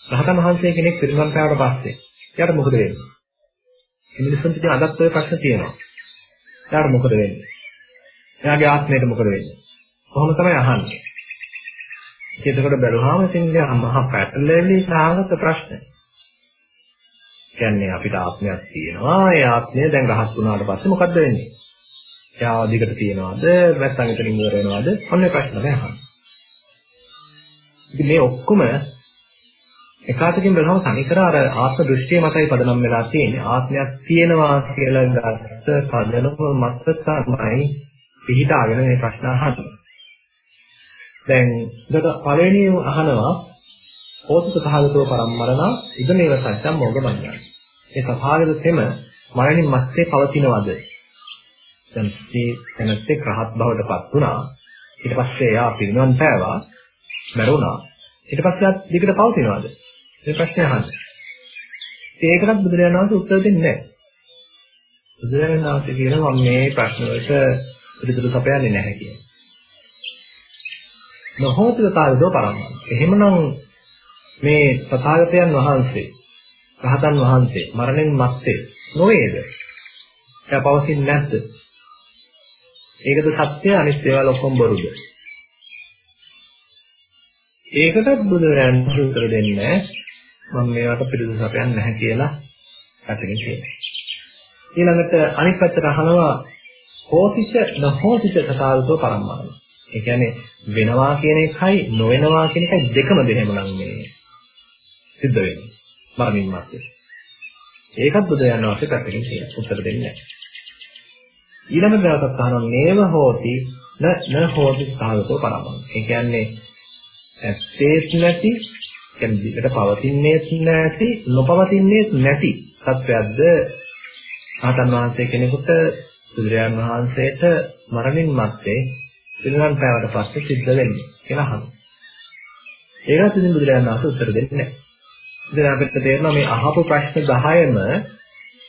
රහතන් වහන්සේ කෙනෙක් පිරිනමන පෑවට පස්සේ එයාට මොකද වෙන්නේ? මේ මිනිස්සුන්ට ඉතින් අදත් ඔය ප්‍රශ්න තියෙනවා. එයාට මොකද වෙන්නේ? එයාගේ ආත්මයට මොකද වෙන්නේ? කොහොම තමයි අහන්නේ. එතකොට බැලුවාම ඉතින් මහා පැටලෙලි සාගත ප්‍රශ්න. කියන්නේ අපිට ආත්මයක් තියෙනවා. ඒ ආත්මය දැන් රහත් වුණාට පස්සේ මොකද්ද වෙන්නේ? එයා දිගට තියනවාද? නැත්නම් එතනින් ඉවර වෙනවද? ඔන්න ප්‍රශ්න තමයි අහන්නේ. ඉතින් මේ ඔක්කොම එකාතකින් බලනවා තනිකර අර ආත්ම දෘෂ්ටිය මතයි පදනම් වෙලා තියෙන්නේ. ආත්මයක් තියෙනවා කියලා ගත්ත පදනම මත තමයි පිළිහිටාගෙන මේ ප්‍රශ්න අහන්නේ. දැන් දෙක පළවෙනිම අහනවා ඕතිත සහගතව පරම්මරණ ඉදමේව සත්‍යම් මොගමඤ්ඤා. ඒ සහගත තෙම මරණින් මස්සේ පවතිනවද? දැන් මේ තැනත්තේ රහත් බවටපත් වුණා. ඊට පස්සේ එයා පිරිනවන් පෑවා. මැරුණා. ඊට පස්සේ දිගට පවතිනවද? මේ ප්‍රශ්නේ අහන්නේ. ඒකටත් බුදුරජාණන් වහන්සේ උත්තර දෙන්නේ නැහැ. බුදුරජාණන් වහන්සේ කියනවා මේ ප්‍රශ්න වලට පිළිතුරු සපයන්නේ නැහැ කියලා. නොහොතකතාවදෝ පරමයි. එහෙමනම් මේ තථාගතයන් වහන්සේ රහතන් වහන්සේ මරණයෙන් මත්තේ නොවේද? එයා පවතින්නේ නැද්ද? ඒකද සත්‍ය අනිත් ඒවා ඔක්කොම බොරුද? ඒකටත් බුදුරජාණන් උත්තර දෙන්නේ මම මේවට පිළිතුරු සපයන්නේ නැහැ කියලා පැත්තකින් කියනවා. ඊළඟට අනිත් පැත්තට අහනවා හෝතිච නොහෝතිච තථාගතෝ පරම්මාන. ඒ කියන්නේ වෙනවා කියන එකයි නොවෙනවා කියන එකයි දෙකම දෙහෙමනම් මේ සිද්ධ වෙන්නේ. මරණින් මත්තේ. ඒකත් බුදුරජාණන් වහන්සේ පැත්තකින් කියනවා. උත්තර දෙන්නේ නැහැ. ඊළඟ දවසත් අහනවා නේව හෝති න න හෝති තථාගතෝ පරම්මාන. ඒ කියන්නේ ඇත්තේත් නැති කියන්නේ දිගට පවතින්නේත් නැති නොපවතින්නේත් නැති සත්‍යයක්ද ආතන් වහන්සේ කෙනෙකුට බුදුරජාන් වහන්සේට මරණින් මත්තේ පිළිවන් පෑවට පස්සේ සිද්ධ වෙන්නේ කියලා අහනවා. ඒකට ඉතින් බුදුරජාන් වහන්සේ උත්තර දෙන්නේ නැහැ. ඉතින් අපිට තේරෙනවා මේ අහපු ප්‍රශ්න 10ම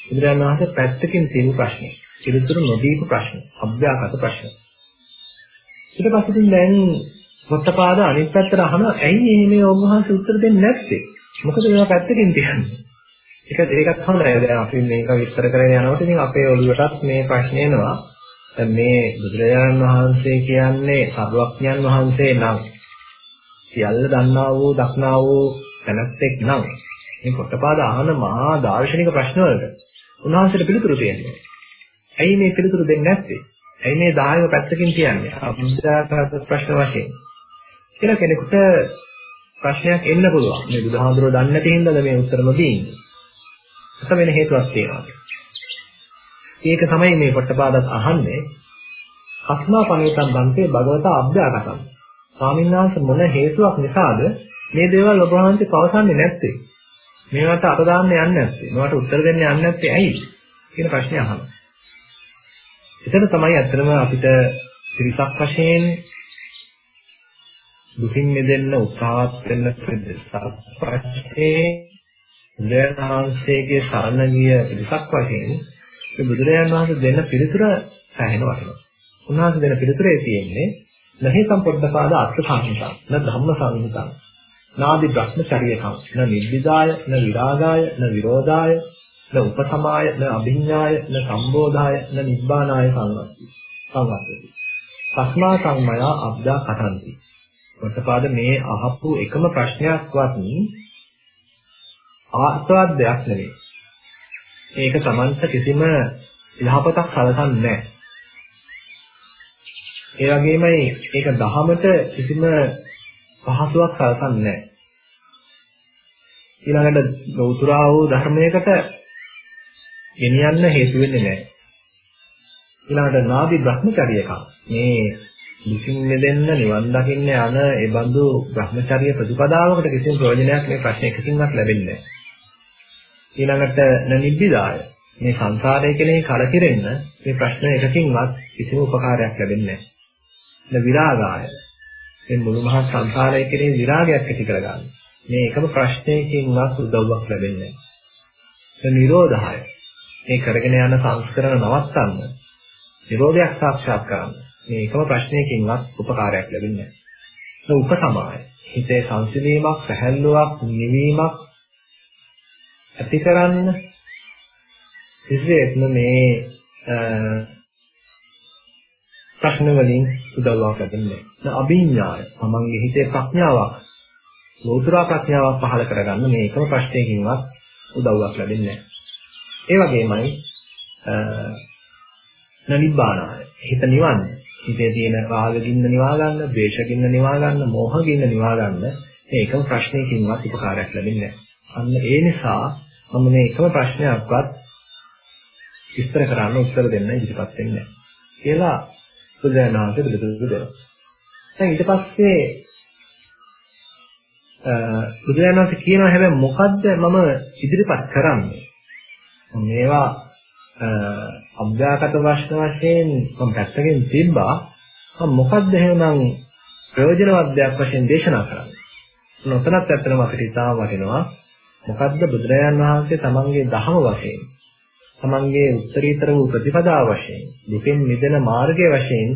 බුදුරජාන් වහන්සේ පැත්තකින් තියෙන ප්‍රශ්න. පිළිතුරු නොදීපු ප්‍රශ්න. අභ්‍යාගත ප්‍රශ්න. ඊට පස්සේ ඉතින් දැන් පොත්තපාද අනිත් පැත්තට අහනවා ඇයි මේ ඔබවහන්සේ උත්තර දෙන්නේ නැත්තේ? මොකද මේවා පැත්තකින් තියන්නේ. ඒක ඒකත් හොඳයි. දැන් අපි මේක විස්තර කරගෙන යනකොට ඉතින් අපේ ඔළුවටත් මේ ප්‍රශ්නේ එනවා. දැන් මේ බුදුරජාණන් වහන්සේ කියන්නේ සර්වඥයන් වහන්සේ නම් සියල්ල දන්නා වූ දක්නා වූ තැනැත්තෙක් නම් මේ පොත්තපාද අහන මහා දාර්ශනික ප්‍රශ්න වලට උන්වහන්සේට පිළිතුරු දෙන්නේ. ඇයි මේ පිළිතුරු දෙන්නේ නැත්තේ? ඇයි මේ 10ව පැත්තකින් තියන්නේ? අභිදාකාර ප්‍රශ්න වශයෙන්. කියලා කෙනෙකුට ප්‍රශ්නයක් එන්න පුළුවන්. මේ බුදුහාමුදුරුවෝ දන්නේ නැති හින්දාද මේ උත්තර නොදී ඉන්නේ. ඒක වෙන හේතුවක් තියෙනවා. ඒක තමයි මේ පොට්ටපාදත් අහන්නේ. අස්මා පණිතම් බන්තේ භගවත අභ්‍යාගතම්. ස්වාමීන් වහන්සේ මොන හේතුවක් නිසාද මේ දේවල් ඔබ වහන්සේ පවසන්නේ නැත්තේ? මේවට අත දාන්න යන්නේ නැත්තේ? මේවට උත්තර දෙන්න යන්නේ නැත්තේ ඇයි? කියන ප්‍රශ්නේ අහනවා. එතන තමයි ඇත්තටම අපිට ත්‍රිසක් වශයෙන් දුකින් මිදෙන්න උත්සාහත් වෙන්න පස්සේ බුදුරජාණන්සේගේ සරණ ගිය පිරිසක් වශයෙන් මේ බුදුරජාණන් වහන්සේ දෙන්න පිළිතුර සෑහෙන වටිනවා. උන්වහන්සේ දෙන පිළිතුරේ තියෙන්නේ නහිතම් පොඩ්ඩපාද අර්ථ සංහිතං න ධම්ම සංහිතං නාදි බ්‍රහ්මචර්යකම් න නිබ්බිදාය න විරාගාය න විරෝධාය න උපසමාය න අභිඤ්ඤාය න සම්බෝධාය න නිබ්බානාය සංවත්ති. සංවත්ති. තස්මා සංමයා අබ්දා කතන්ති පොඩ්ඩපාද මේ අහපු එකම ප්‍රශ්නයක්වත් ආත්මවත් දෙයක් නෙවෙයි. ඒක Tamanta කිසිම යහපතක් සලසන්නේ නැහැ. ඒ වගේමයි ඒක දහමට කිසිම පහසුවක් සලසන්නේ නැහැ. ඊළඟට ලෞතුරා වූ ධර්මයකට ගෙනියන්න හේතු වෙන්නේ නැහැ. ඊළඟට නාදි බ්‍රහ්මචර්යක මේ විසින් මෙදෙන්න නිවන් දකින්න යන ඒ බඳු බ්‍රහ්මචර්ය ප්‍රතිපදාවකට කිසිම ප්‍රයෝජනයක් මේ ප්‍රශ්නයකින්වත් ලැබෙන්නේ නැහැ. ඊළඟට නිබ්බිදාය මේ සංසාරය කෙනේ කලකිරෙන්න මේ ප්‍රශ්න එකකින්වත් කිසිම උපකාරයක් ලැබෙන්නේ නැහැ. විරාගාය මේ මුළු මහත් සංසාරය කෙරේ විරාගයක් ඇති කරගන්න. මේ එකම ප්‍රශ්නයකින්වත් උදව්වක් ලැබෙන්නේ නැහැ. නිරෝධය මේ කරගෙන යන සංස්කරණ නවත්තන්න. නිරෝධයක් සාක්ෂාත් කරන්න. මේ එකම ප්‍රශ්නයකින්වත් උපකාරයක් ලැබෙන්නේ නැහැ. උපසමාය හිතේ සංසිඳීමක්, සැහැල්ලුවක්, නිවීමක් ඇති කරන්න කිසිසේත්ම මේ ප්‍රශ්න වලින් උදව්වක් ලැබෙන්නේ නැහැ. අභිඥාය තමන්ගේ හිතේ ප්‍රඥාවක් ලෝතර ප්‍රඥාවක් පහළ කරගන්න මේ එකම ප්‍රශ්නයකින්වත් උදව්වක් ලැබෙන්නේ නැහැ. ඒ වගේමයි නනිබ්බානාය හිත නිවන්න. හිතේ තියෙන රාග ගින්න නිවා ගන්න, ද්වේෂ ගින්න නිවා ගන්න, මෝහ ගින්න නිවා ගන්න මේ එකම ප්‍රශ්නයකින්වත් උපකාරයක් ලැබෙන්නේ නැහැ. අන්න ඒ නිසා මම මේ එකම ප්‍රශ්නයක්වත් විස්තර කරන්න උත්තර දෙන්න ඉදිරිපත් වෙන්නේ නැහැ. කියලා බුදුරජාණන්සේ පිළිතුරු දෙනවා. දැන් ඊට පස්සේ බුදුරජාණන්සේ කියනවා හැබැයි මොකද්ද මම ඉදිරිපත් කරන්නේ? මේවා අභ්‍යාකට ප්‍රශ්න වශයෙන් මම පැත්තකින් තිබ්බා. මම මොකද්ද එහෙනම් ප්‍රයෝජනවත් දෙයක් වශයෙන් දේශනා කරන්නේ? නොතනත් ඇත්තටම අපිට ඉතාම වටිනවා. මොකද්ද බුදුරජාන් වහන්සේ තමන්ගේ දහම වශයෙන් තමන්ගේ උත්තරීතර වූ ප්‍රතිපදාව වශයෙන් දුකෙන් මිදෙන මාර්ගය වශයෙන්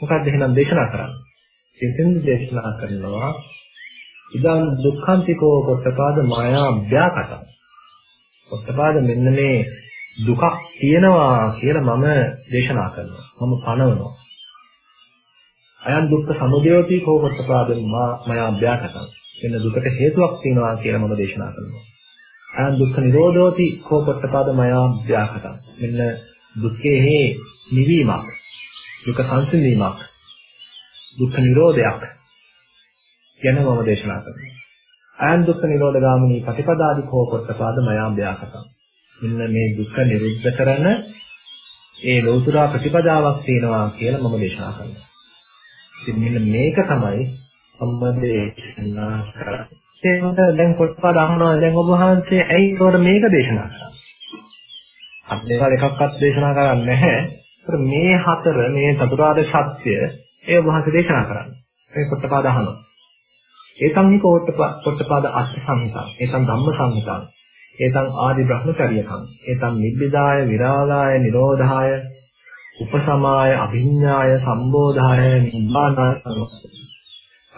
මොකද්ද එහෙනම් දේශනා කරන්නේ? එතෙන් දේශනා කරනවා ඉදන් දුක්ඛන්තිකෝ පොට්ටපාද මායා අභ්‍යාකට. පොට්ටපාද මෙන්න මේ දුකක් තියෙනවා කියලා මම දේශනා කරනවා. මම පනවනවා. අයන් දුක්ඛ සමුදයෝති කෝ පොට්ටපාද මායා අභ්‍යාකට. මෙන්න දුකට හේතුවක් තියෙනවා කියලා මම දේශනා කරනවා. අයන් දුක්ඛ නිරෝධෝති කෝපත්තපාද මයා ව්‍යාකටම්. මෙන්න දුක්ඛේ නිවීමක්. දුක සංසිඳීමක්. දුක්ඛ නිරෝධයක් ගැන මම දේශනා කරනවා. අයන් දුක්ඛ නිරෝධ ගාමිනී ප්‍රතිපදාදි කෝපත්තපාද මයා ව්‍යාකටම්. මෙන්න මේ දුක්ඛ නිරුද්ධ කරන ඒ ලෞතර ප්‍රතිපදාවක් තියෙනවා කියලා මම දේශනා කරනවා. ඉතින් මෙන්න මේක තමයි සම්බන්ධයේ දේශනා කරන්නේ. ඒකට දැන් පොත්පත් අහනවා දැන් ඔබ වහන්සේ ඇයි ඒකට මේක දේශනා කරන්නේ? අපි ඒවල් එකක්වත් දේශනා කරන්නේ නැහැ. ඒත් මේ හතර මේ චතුරාර්ය සත්‍ය ඒ ඔබ වහන්සේ දේශනා කරන්නේ. මේ පොත්පත් අහනවා. ඒතම් නික පොත්පත් අර්ථ සංහිතා. ඒතම් ධම්ම සංහිතා. ඒතම් ආදි බ්‍රහ්මචර්යකම්. ඒතම් නිබ්බිදාය විරාගාය නිරෝධාය උපසමාය අභිඤ්ඤාය සම්බෝධාය නිබ්බානාය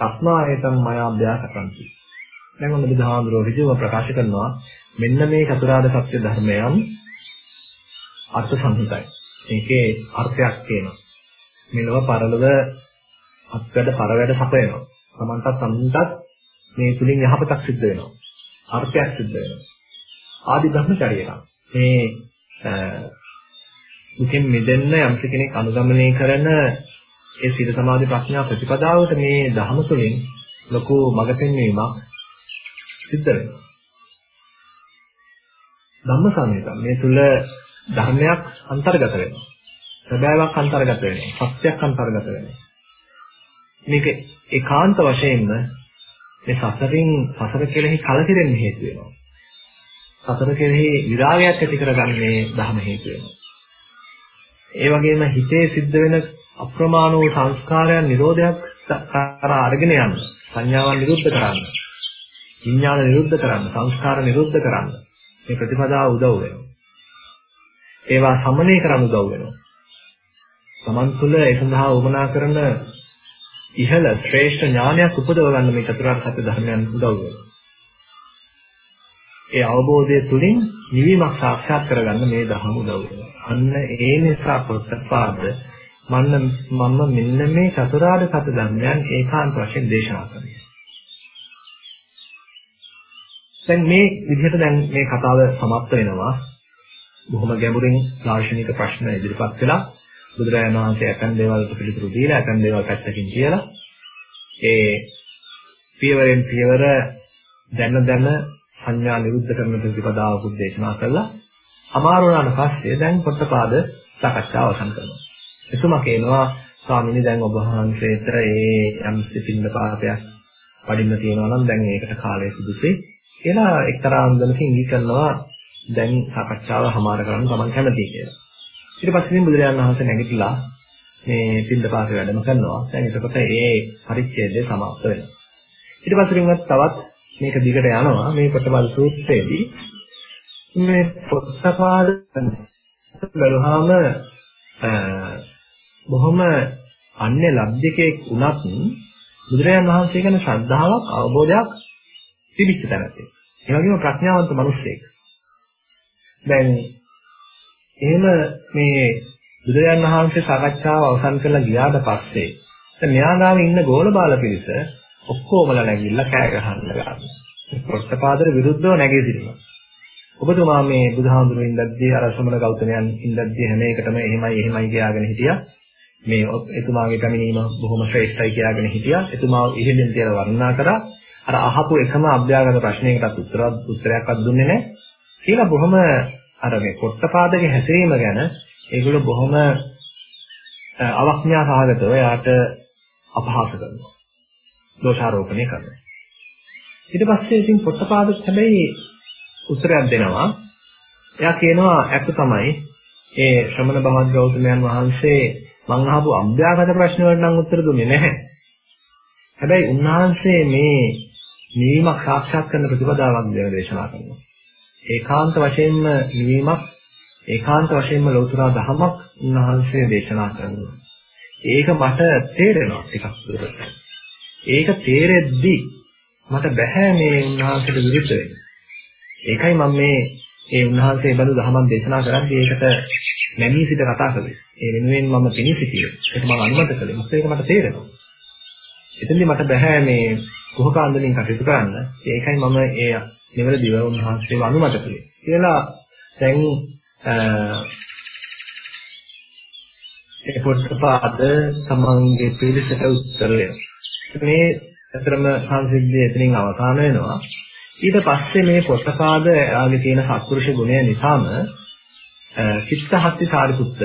සත්මායතම් මය අභ්‍යාසකන්ති. දැන් ඔන්න බුදුහාමුදුරුවෝ ඍජුව ප්‍රකාශ කරනවා මෙන්න මේ චතුරාර්ය සත්‍ය ධර්මයන් අර්ථ සංහිතයි. මේකේ අර්ථයක් තියෙනවා. මෙලව පරලව අත්වැඩ පරවැඩ සපයනවා. සමන්තත් සම්න්තත් මේ තුලින් යහපතක් සිද්ධ වෙනවා. අර්ථයක් සිද්ධ වෙනවා. ආදි බ්‍රහ්මචර්යයක්. මේ දුකෙන් මිදෙන්න යම් කෙනෙක් අනුගමනය කරන ඒ සීල සමාධි ප්‍රඥා ප්‍රතිපදාවට මේ ධහම තුළින් ලොකු මඟ පෙන්වීමක් සිද්ධ වෙනවා. ධම්ම සංහිතම් මේ තුල ධර්මයක් අන්තර්ගත වෙනවා. සබෑවක් අන්තර්ගත වෙනවා. සත්‍යයක් අන්තර්ගත වෙනවා. මේක ඒකාන්ත වශයෙන්ම මේ සසරින් සසර කෙරෙහි කලකිරෙන්න හේතු වෙනවා. සසර කෙරෙහි විරාගයක් ඇති කරගන්නේ ධර්ම හේතු වෙනවා. ඒ වගේම හිතේ සිද්ධ වෙන අප්‍රමාණ වූ සංස්කාරයන් නිරෝධයක් කරා අරගෙන යන්න. සංඥාවන් නිරුද්ධ කරන්න. විඥාන නිරුද්ධ කරන්න. සංස්කාර නිරුද්ධ කරන්න. මේ ප්‍රතිපදාව උදව් වෙනවා. ඒවා සමනය කරන්න උදව් වෙනවා. Taman තුල ඒ සඳහා වමනා කරන ඉහළ ශ්‍රේෂ්ඨ ඥානයක් උපදව ගන්න මේ චතුරාර්ය සත්‍ය ධර්මයන් උදව් වෙනවා. ඒ අවබෝධය තුලින් නිවීමක් සාක්ෂාත් කරගන්න මේ ධර්ම උදව් වෙනවා. අන්න ඒ නිසා පොත්පාද මන්න මම මෙන්න මේ චතුරාර්ය සත්‍ය ධර්මයන් ඒකාන්ත වශයෙන් දේශනා කරනවා. දැන් මේ විදිහට දැන් මේ කතාව සමත් වෙනවා. බොහොම ගැඹුරින් දාර්ශනික ප්‍රශ්න ඉදිරිපත් කළා. බුදුරජාණන් වහන්සේ ඇතන් දේවල්ට පිළිතුරු දීලා ඇතන් දේවල් පැත්තකින් කියලා ඒ පියවරෙන් පියවර දැන දැන සංඥා නිරුද්ධ කරන ප්‍රතිපදාවකුත් දේශනා කළා. අමාරු වුණාට පස්සේ දැන් පොට්ටපාද සාකච්ඡාව අවසන් කරනවා. එතුමා කියනවා ස්වාමීනි දැන් ඔබ වහන්සේට ඒ යම් සිතින්ද පාපයක් පඩින්න තියෙනවා නම් දැන් ඒකට කාලය සුදුසුයි කියලා එක්තරා අන්දමකින් ඉඟි කරනවා දැන් සාකච්ඡාව හමාර කරන්න තමන් කැමතියි කියලා. ඊට පස්සේ ඉතින් බුදුරජාණන් වහන්සේ නැගිටලා මේ පින්දපාතේ වැඩම කරනවා. දැන් එතකොට ඒ පරිච්ඡේදය සමාප්ත වෙනවා. ඊට පස්සේ වින්වත් තවත් මේක දිගට යනවා. මේ පොට්ටපාද සූත්‍රයේදී මේ පොට්ටපාද බලහම බොහොම අන්‍ය ලබ්ධකෙක් වුණත් බුදුරජාණන් වහන්සේ ගැන ශ්‍රද්ධාවක් අවබෝධයක් තිබිච්ච තැනක්. ඒ වගේම ප්‍රඥාවන්ත මිනිස්සෙක්. දැන් එහෙම මේ බුදුරජාණන් වහන්සේ සාකච්ඡාව අවසන් කරලා ගියාට පස්සේ දැන් මෙයාගාම ඉන්න ගෝල බාල පිරිස ඔක්කොමලා නැගිටලා කෑ ගහන්න ගන්නවා. ප්‍රස්තපාදර විරුද්ධව නැගී සිටිනවා. ඔබතුමා මේ බුදුහාමුදුරුවෝ ඉඳද්දී අර ශ්‍රමණ ගෞතමයන් ඉඳද්දී හැම එකටම එහෙමයි එහෙමයි කියාගෙන හිටියා. මේ එතුමාගේ පැමිණීම බොහොම ශ්‍රේෂ්ඨයි කියාගෙන හිටියා. එතුමා ඉහෙලින් තියලා වර්ණනා කරා. අර අහපු එකම අභ්‍යාගත ප්‍රශ්නයකටත් උත්තරයක් උත්තරයක්වත් දුන්නේ නැහැ. කියලා බොහොම අර මේ පොට්ටපාදගේ හැසිරීම ගැන ඒගොල්ලෝ බොහොම අවඥා සහගතව එයාට අපහාස කරනවා. දෝෂාරෝපණය කරනවා. ඊට පස්සේ ඉතින් පොට්ටපාද හැබැයි උත්තරයක් දෙනවා. එයා කියනවා ඇත්ත තමයි ඒ ශ්‍රමණ බවත් ගෞතමයන් වහන්සේ මං අහපු අභ්‍යාගත ප්‍රශ්න වලට නම් උත්තර දුන්නේ නැහැ. හැබැයි උන්වහන්සේ මේ නිවීමක් සාක්ෂාත් කරන ප්‍රතිපදාවක් ගැන දේශනා කරනවා. ඒකාන්ත වශයෙන්ම නිවීමක් ඒකාන්ත වශයෙන්ම ලෞතර දහමක් උන්වහන්සේ දේශනා කරනවා. ඒක මට තේරෙනවා ටිකක් දුරට. ඒක තේරෙද්දි මට බෑ මේ උන්වහන්සේට විරුද්ධ වෙන්න. ඒකයි මම මේ ඒ උන්වහන්සේ බඳු දහමක් දේශනා කරද්දී ඒකට නැමී සිට කතා කළේ. ඒ වෙනුවෙන් මම පිණි සිටියේ. ඒක මම අනුමත කළේ. මොකද ඒක මට තේරෙනවා. එතෙන්දී මට බෑ මේ කුහකාන්දමින් කටයුතු කරන්න. ඒකයි මම ඒ නිවැරදිව උන්වහන්සේව අනුමත කළේ. කියලා දැන් ඒ පොට්ටපාද තමන්ගේ පිළිසට උත්තර මේ අතරම සංසිද්ධිය එතනින් අවසන් වෙනවා. ඊට පස්සේ මේ පොතපාද එයාගේ තියෙන සත්පුරුෂ ගුණය නිසාම චිත්තහත්ති සාරිපුත්ත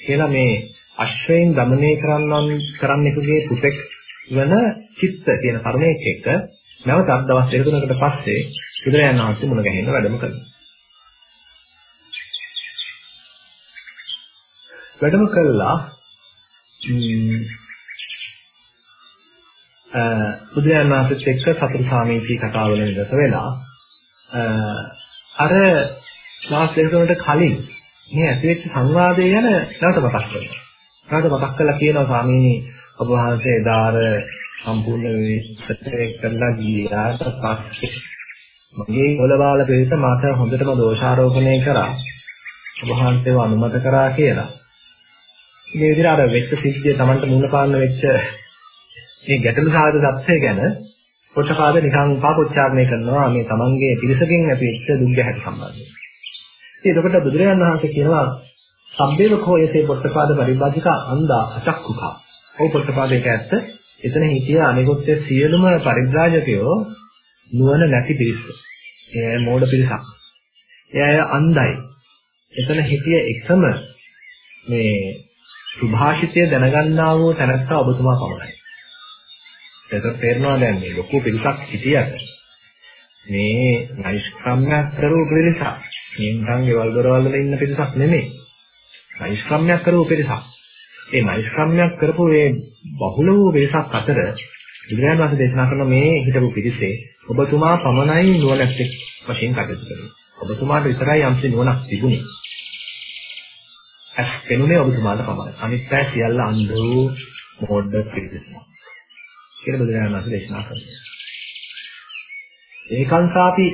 කියලා මේ අශ්වයෙන් দমনය කරන්නම් කරන්න එකගේ පුතෙක් වෙන චිත්ත කියන කර්මයක එක නැවතත් දවස් දෙක තුනකට පස්සේ බුදුරජාණන් වහන්සේ මුණ ගැහෙන්න වැඩම කළා. වැඩම කළා බුදුරජාණන් වහන්සේත් එක්ක සතර සාමීචී කතාවල නිරත වෙලා අර ක්ලාස් දෙක තුනකට කලින් මේ ඇතිවෙච්ච සංවාදය ගැන නැවත මතක් කරනවා. නැවත මතක් කරලා කියනවා ස්වාමීනි ඔබ වහන්සේ එදාර සම්පූර්ණ විස්තරය කරලා ගියාට පස්සේ මගේ කොළබාල පිළිස මට හොඳටම දෝෂාරෝපණය කරා. ඔබ වහන්සේව අනුමත කරා කියලා. මේ විදිහට අර වෙච්ච සිද්ධිය Tamanට මුණ පාන්න වෙච්ච මේ ගැටලු සාධක தත්ත්වය ගැන පොට්ටපාද නිකන් පාපොච්චාරණය කරනවා මේ Tamanගේ පිරිසකින් ඇතිවෙච්ච දුක් ගැහැට සම්බන්ධව. ඉතින් එතකොට බුදුරජාණන් වහන්සේ කියනවා සම්බේව කෝයසේ පොට්ටපාද පරිබාධික අන්දා අචක්කුකා. ඔව් පොට්ටපාද ඒක ඇත්ත. එතන හිටිය අනිකුත් සියලුම පරිබ්‍රාජකයෝ නුවණ නැති පිරිස. ඒ මෝඩ පිරිසක්. එයා අන්ධයි. එතන හිටිය එකම මේ සුභාෂිතය දැනගන්නා වූ තැනත්තා ඔබතුමා පමණයි. ඒක තේරෙනවා දැන් මේ ලොකු පිරිසක් හිටියට මේ නෛෂ්ක්‍රම්‍යයක් කරපු පිරිසක්. නියම්කම් ගෙවල් දොරවල් වල ඉන්න පිරිසක් නෙමෙයි. නෛෂ්ක්‍රම්‍යයක් කරපු පිරිසක්. ඒ නෛෂ්ක්‍රම්‍යයක් කරපු ඒ බහුල වූ පිරිසක් අතර බුදුරජාණන් වහන්සේ දේශනා කරන මේ හිටපු පිරිසේ ඔබතුමා පමණයි නුවණැත්තෙක් වශයෙන් කටයුතු කරන්නේ. ඔබතුමාට විතරයි යම්සි නුවණක් තිබුණේ. ඇස් පෙනුනේ ඔබතුමාට පමණයි. අනිත් අය සියල්ල අන්ධ වූ මොඩ පිරිසක්. කියලා බුදුරජාණන් වහන්සේ දේශනා කරනවා. ඒකංසාපි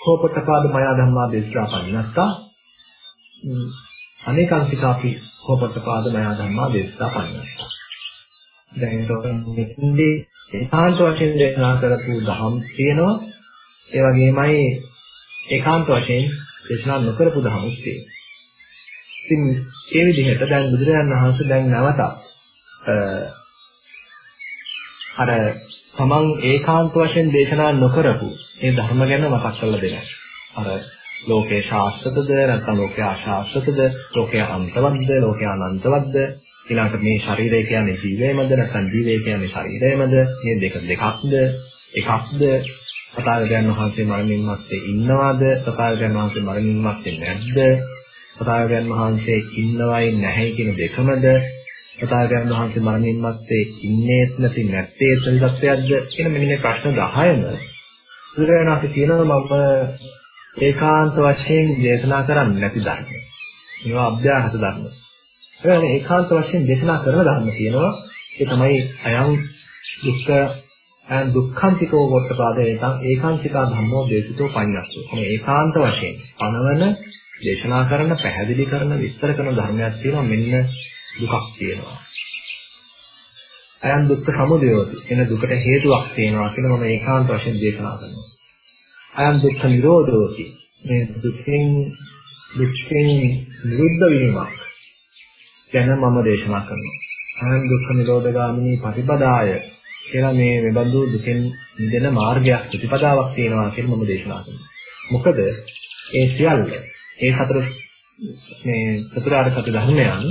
කෝපටපාද මයා ධම්මා දේශනා පඤ්ඤත්තා අනේකංසිකාපි කෝපටපාද මයා ධම්මා දේශනා පඤ්ඤත්තා. දැන් ඒතකොට මෙතෙන්දී ඒකාන්ත වශයෙන් දේශනා කරපු ධම් තියෙනවා. ඒ වගේමයි ඒකාන්ත වශයෙන් දේශනා නොකරපු ධම්මුත් තියෙනවා. ඉතින් ඒ විදිහට දැන් බුදුරජාණන් වහන්සේ දැන් නැවතත් අර තමන් ඒකාන්ත වශයෙන් දේශනා නොකරපු මේ ධර්ම ගැන මතක් කරලා දෙනවා. අර ලෝකේ ශාස්ත්‍රතද නැත්නම් ලෝකේ අශාස්ත්‍රතද ලෝකේ අන්තවත්ද ලෝකේ අනන්තවත්ද ඊළඟට මේ ශරීරය කියන්නේ ජීවයමද නැත්නම් ජීවය කියන්නේ ශරීරයමද? මේ දෙක දෙකක්ද? එකක්ද? තථාගතයන් වහන්සේ මරණින් මත්තේ ඉන්නවද? තථාගතයන් වහන්සේ මරණින් මත්තේ නැද්ද? තථාගතයන් වහන්සේ ඉන්නවයි නැහැ කියන දෙකමද? තථාගතයන් වහන්සේ මරණින් මත්තේ ඉන්නේත් නැති නැත්තේ සත්‍යයක්ද කියන මෙන්න මේ ප්‍රශ්න 10ම බුදුරජාණන් වහන්සේ කියනවා මම ඒකාන්ත වශයෙන් දේශනා කරන්නේ නැති ධර්ම. ඒවා අභ්‍යාහත ධර්ම. ඒ ඒකාන්ත වශයෙන් දේශනා කරන ධර්ම කියනවා ඒ තමයි අයං දුක්ඛ අයං දුක්ඛන්තිකෝ වොට්ටපාදේ නැත්නම් ඒකාන්තිකා ධම්මෝ දේශිතෝ පඤ්ඤස්සෝ. මේ ඒකාන්ත වශයෙන් පනවන දේශනා කරන පැහැදිලි කරන විස්තර කරන ධර්මයක් තියෙනවා මෙන්න දුකක් තියෙනවා. අයන් දුක්ඛ සමුදයෝති. එන දුකට හේතුවක් තියෙනවා කියලා මම ඒකාන්ත වශයෙන් දේශනා කරනවා. අයන් දුක්ඛ නිරෝධෝති. මේ දුකෙන් දුක්ඛෙන් නිරුද්ධ වීමක් ගැන මම දේශනා කරනවා. අයන් දුක්ඛ නිරෝධගාමිනී ප්‍රතිපදාය කියලා මේ මෙබඳු දුකෙන් මිදෙන මාර්ගයක් ප්‍රතිපදාවක් තියෙනවා කියලා මම දේශනා කරනවා. මොකද ඒ සියල්ල ඒ සතර මේ චතුරාර්ය සත්‍ය ධර්මයන්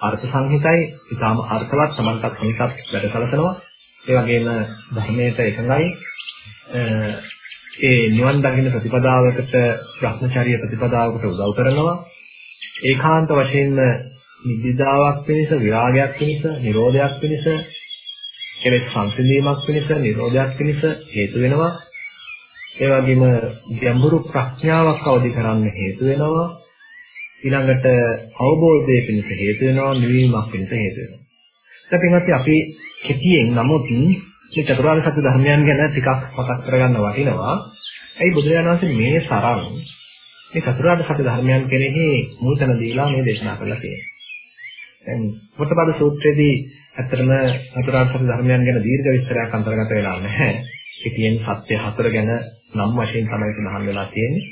අර්ථ සංහිතයි. ඉතාම අර්ථවත් සමන්තත් සංහිතත් වැඩ සැලසනවා ඒ වගේම ධර්මයට එකඟයි. ඒ නිවන් දකින්න ප්‍රතිපදාවකට භ්‍රමචාරිය ප්‍රතිපදාවකට උදව් කරනවා. ඒකාන්ත වශයෙන්ම නිදිදාවක් පිණිස විරාගයක් පිණිස නිරෝධයක් පිණිස කෙලෙස් සංසිඳීමක් පිණිස නිරෝධයක් පිණිස හේතු වෙනවා. ඒ වගේම ගැඹුරු ප්‍රඥාවක් අවදි කරන්න හේතු වෙනවා. ඊළඟට අවබෝධය පිණිස හේතු වෙනවා නිවීමක් පිණිස හේතු වෙනවා. දැන් පින්වත්නි අපි කෙටියෙන් නමුත් මේ චතුරාර්ය සත්‍ය ධර්මයන් ගැන ටිකක් මතක් කරගන්න වටිනවා. ඇයි බුදුරජාණන් වහන්සේ මේ සරණ මේ චතුරාර්ය සත්‍ය ධර්මයන් කෙරෙහි මුල්තන දීලා මේ දේශනා කරලා තියෙන්නේ. දැන් පොට්ටපද සූත්‍රයේදී ඇත්තටම චතුරාර්ය සත්‍ය ධර්මයන් ගැන දීර්ඝ විස්තරයක් අන්තර්ගත වෙලා නැහැ. කෙටියෙන් සත්‍ය හතර ගැන නම් වශයෙන් තමයි සඳහන් වෙලා තියෙන්නේ.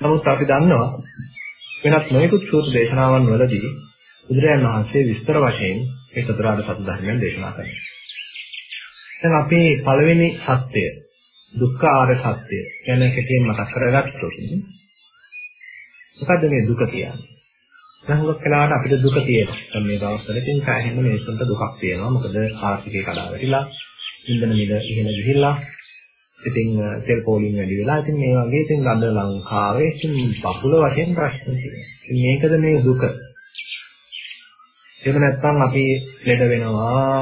නමුත් අපි දන්නවා වෙනත් නොයෙකුත් සූත්‍ර දේශනාවන් වලදී බුදුරජාණන් වහන්සේ විස්තර වශයෙන් මේ චතුරාර්ය සත්‍ය ධර්මයන් දේශනා කරනවා. දැන් අපි පළවෙනි සත්‍යය දුක්ඛ ආර්ය සත්‍ය ගැන කෙටියෙන් මතක් කරගත්තොත් මොකද්ද මේ දුක කියන්නේ? දැන් හුඟක් වෙලාවට අපිට දුක තියෙනවා. දැන් මේ දවස්වල ඉතින් සෑහෙන මේසුන්ට දුකක් තියෙනවා. මොකද ආර්ථිකේ කඩා වැටිලා, ඉන්ධන මිල ඉහළ ගිහිල්ලා, ඉතින් තෙල් පෝලිං වැඩි වෙලා ඉතින් මේ වගේ ඉතින් අද ලංකාවේ ඉතින් බහුල වශයෙන් ප්‍රශ්න තියෙනවා. ඉතින් මේකද මේ දුක. එහෙම නැත්නම් අපි ලෙඩ වෙනවා,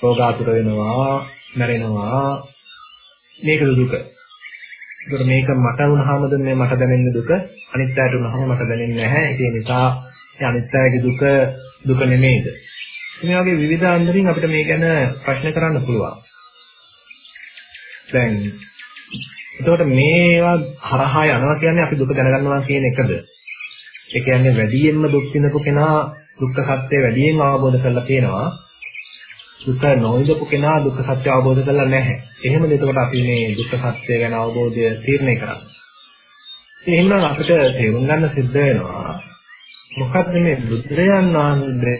රෝගාතුර වෙනවා, මැරෙනවා. මේකද දුක. ඒකට මේක මට වුණාමද මේ මට දැනෙන දුක, අනිත් අයට වුණාම මට දැනෙන්නේ නැහැ. ඒ නිසා මේ අනිත් අයගේ දුක දුක නෙමෙයිද? මේ වගේ විවිධ අන්දමින් අපිට මේ ගැන ප්‍රශ්න කරන්න පුළුවන්. දැන් එතකොට මේවා හරහා යනවා කියන්නේ අපි දුක දැනගන්නවා කියන එකද? ඒ කියන්නේ වැඩියෙන්ම දුක් විඳපු කෙනා දුක්ඛ සත්‍ය වැඩියෙන් අවබෝධ කරලා තියෙනවා. දුක නොවිඳපු කෙනා දුක්ඛ සත්‍ය අවබෝධ කරලා නැහැ. එහෙමද එතකොට අපි මේ දුක්ඛ සත්‍ය ගැන අවබෝධය තීරණය කරන්නේ. ඉතින් එහෙනම් අපිට තේරුම් ගන්න සිද්ධ වෙනවා මොකද්ද මේ බුද්ධයන් වහන්සේ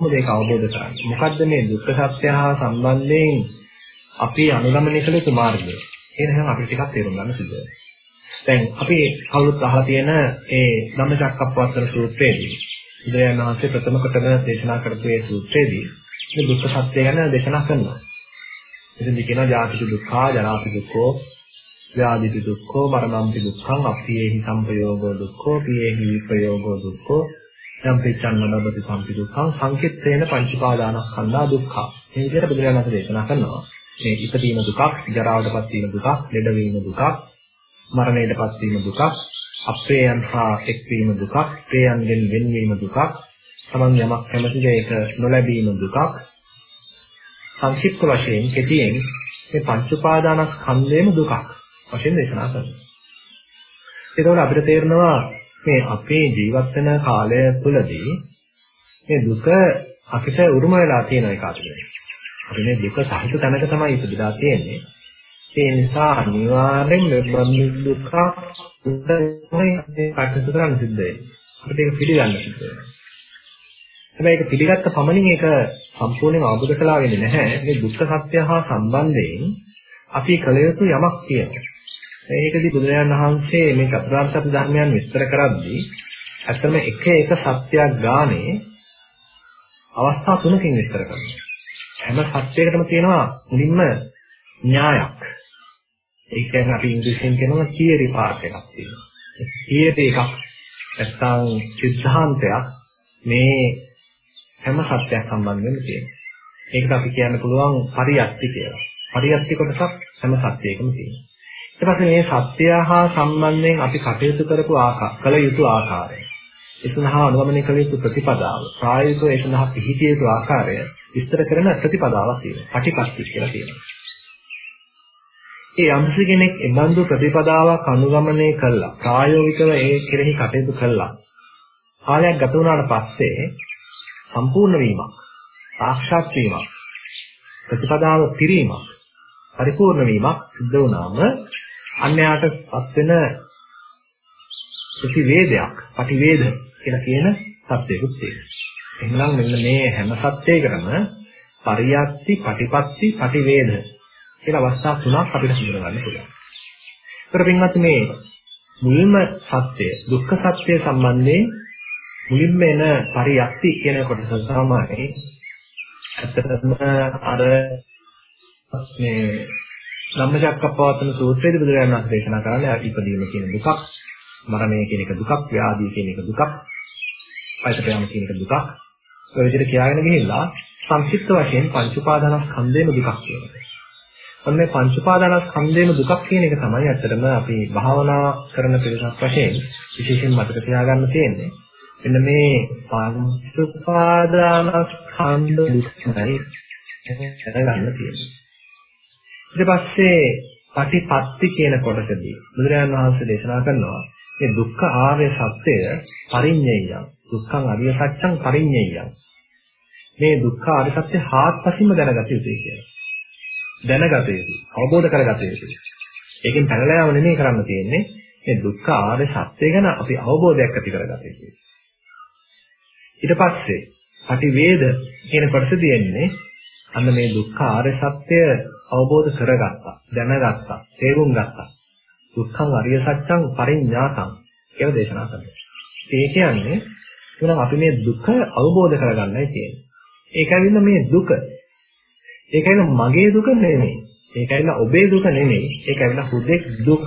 මොකද ඒක අවබෝධ කරන්නේ. මොකද්ද මේ දුක්ඛ සත්‍ය හා සම්බන්ධයෙන් අපි අනුගමනය කළ යුතු මාර්ගය. ඒ නිසා අපිට ටිකක් තේරුම් ගන්න සිද්ධ වෙනවා. දැන් අපි කවුරුත් අහලා තියෙන ඒ ධම්මචක්කප්පවත්තන සූත්‍රයේදී බුදුරජාණන් වහන්සේ ප්‍රථම කොටම දේශනා කරපු ඒ සූත්‍රයේදී මේ දුක්ඛ සත්‍ය ගැන දේශනා කරනවා. ඉතින් කියනවා ජාති දුක්ඛ, ජරාපි දුක්ඛෝ, ව්‍යාධි දුක්ඛෝ, මරණම්පි දුක්ඛං, අප්පියේහි සම්පයෝගෝ දුක්ඛෝ, පියේහි විපයෝගෝ දුක්ඛෝ, යම් පිච්ඡන්නබ්බති සම්පි දුක්ඛං, සංකිට්ඨේන පංචපාදානස්කන්ධා දුක්ඛ. මේ විදිහට බුදුරජාණන් වහන්සේ දේශනා කරනවා. මේ ඉපදීම දුකක්, ජරාවටපත් වීම දුකක්, ලෙඩවීම දුකක්, මරණයටපත් වීම දුකක්, අප්‍රේයන් හා එක්වීම දුකක්, ප්‍රේයන්ගෙන් වෙන්වීම දුකක්, තමන් යමක් කැමතිද ඒක නොලැබීම දුකක්, සංක්ෂිප්ත වශයෙන් කෙටියෙන් මේ පංච උපාදානස්කන්ධයම දුකක් වශයෙන් දේශනා කරනවා. ඒකවල අපිට තේරෙනවා මේ අපේ ජීවත් වෙන කාලය තුළදී මේ දුක අපිට උරුම වෙලා තියෙන එක අතට. අපි මේ දුක සහිත තැනක තමයි ඉපදලා තියෙන්නේ. ඒ නිසා අනිවාර්යෙන් මේ දුක උත්තරමයි කටයුතු කරන්න සිද්ධ වෙන්නේ. අපිට ඒක පිළිගන්න සිද්ධ වෙනවා. හැබැයි ඒක පිළිගත්ත පමණින් ඒක සම්පූර්ණයෙන් අවබෝධ කළා වෙන්නේ නැහැ. මේ දුක්ඛ සත්‍ය හා සම්බන්ධයෙන් අපි කළ යුතු යමක් තියෙනවා. ඒකදී බුදුරජාණන් වහන්සේ මේ චතුරාර්ය සත්‍ය ධර්මයන් විස්තර කරද්දී ඇත්තම එක එක සත්‍යයක් ගානේ අවස්ථා තුනකින් විස්තර කරනවා. හැම සත්‍යයකටම තියෙනවා මුලින්ම න්‍යායක්. ඒ කියන්නේ අපි ඉංග්‍රීසියෙන් කියනවා තියරි පාර්ට් එකක් තියෙනවා. තියරි එකක් නැත්නම් සිද්ධාන්තයක් මේ හැම සත්‍යයක් සම්බන්ධයෙන් තියෙනවා. ඒකට අපි කියන්න පුළුවන් පරියත්ති කියලා. පරියත්ති කොටසක් හැම සත්‍යයකම තියෙනවා. ඊට පස්සේ මේ සත්‍ය හා සම්බන්ධයෙන් අපි කටයුතු කරපු ආකාර, කළ යුතු ආකාරය. ඒ සඳහා අනුගමනය කළ යුතු ප්‍රතිපදාව, ප්‍රායෝගිකව ඒ සඳහා පිළිහිටිය යුතු ආකාරය විස්තර කරන ප්‍රතිපදාවක් තියෙනවා. පටිපත්ති කියලා කියනවා. ඒ යම්සි කෙනෙක් එබඳු ප්‍රතිපදාවක් අනුගමනය කළා ප්‍රායෝගිකව ඒ කෙරෙහි කටයුතු කළා කාලයක් ගත වුණාට පස්සේ සම්පූර්ණ වීමක් සාක්ෂාත් වීමක් ප්‍රතිපදාව පිරීමක් පරිපූර්ණ වීමක් සිද්ධ වුණාම අන්‍යයටපත් වෙන ප්‍රතිවේදයක් ප්‍රතිවේද කියලා කියන සත්‍යකුත් තියෙනවා. එහෙනම් මෙන්න මේ හැම සත්‍යයකටම පරියත්ති, පටිපත්ති, පටිවේද කියලා අවස්ථා තුනක් අපිට හඳුනා ගන්න පුළුවන්. ඒතර පින්වත් මේ මුලින්ම සත්‍ය, දුක්ඛ සත්‍ය සම්බන්ධයෙන් මුලින්ම එන පරියක්ති කියන කොටස තමයි ඇත්තටම අර මේ ධම්මචක්කප්පවත්තන සූත්‍රයේදී බුදුරජාණන් වහන්සේ දේශනා කරන්නේ ඉපදීම කියන දුකක්, මරණය කියන එක දුකක්, ව්‍යාධිය කියන එක දුකක්, පයිසට යාම කියන එක දුකක්. ඔය විදිහට කියාගෙන ගිහිල්ලා සංක්ෂිප්ත වශයෙන් පංච උපාදානස්කන්ධයම දුකක් කියනවා. ඔන්න මේ පංච උපාදානස්කන්ධයම දුකක් කියන එක තමයි ඇත්තටම අපි භාවනා කරන පිළිසක් වශයෙන් විශේෂයෙන් මතක තියාගන්න තියෙන්නේ. එන්න මේ පංච උපාදානස්කන්ධ දුක්ඛයි දැනගන්න තියෙන්නේ. ඊට පස්සේ පටිපත්ති කියන කොටසදී බුදුරජාණන් වහන්සේ දේශනා කරනවා මේ දුක්ඛ ආර්ය සත්‍යය පරිඤ්ඤයයන් දුක්ඛං අරිය සත්‍යං පරිඤ්ඤයයන් මේ දුක්ඛ ආර්ය සත්‍ය හාත්පසින්ම දැනගත යුතුයි කියලා. දැනගත යුතුයි. අවබෝධ කරගත යුතුයි. ඒකෙන් පැනලා යව නෙමෙයි කරන්න තියෙන්නේ. මේ දුක්ඛ ආර්ය සත්‍ය ගැන අපි අවබෝධයක් ඇති කරගත යුතුයි. ඊට පස්සේ පටිවේද කියන කොටස දෙන්නේ අන්න මේ දුක්ඛ ආර්ය සත්‍ය අවබෝධ කරගත්තා, දැනගත්තා, තේරුම් ගත්තා. දුක්ඛං අරිය සත්‍යං පරිඥාතං කියලා දේශනා කරනවා. ඒ කියන්නේ එහෙනම් අපි මේ දුක අවබෝධ කරගන්නයි තියෙන්නේ. ඒකයින්න මේ දුක. ඒකයින්න මගේ දුක නෙමෙයි. ඒකයින්න ඔබේ දුක නෙමෙයි. ඒකයින්න හුදෙක් දුක.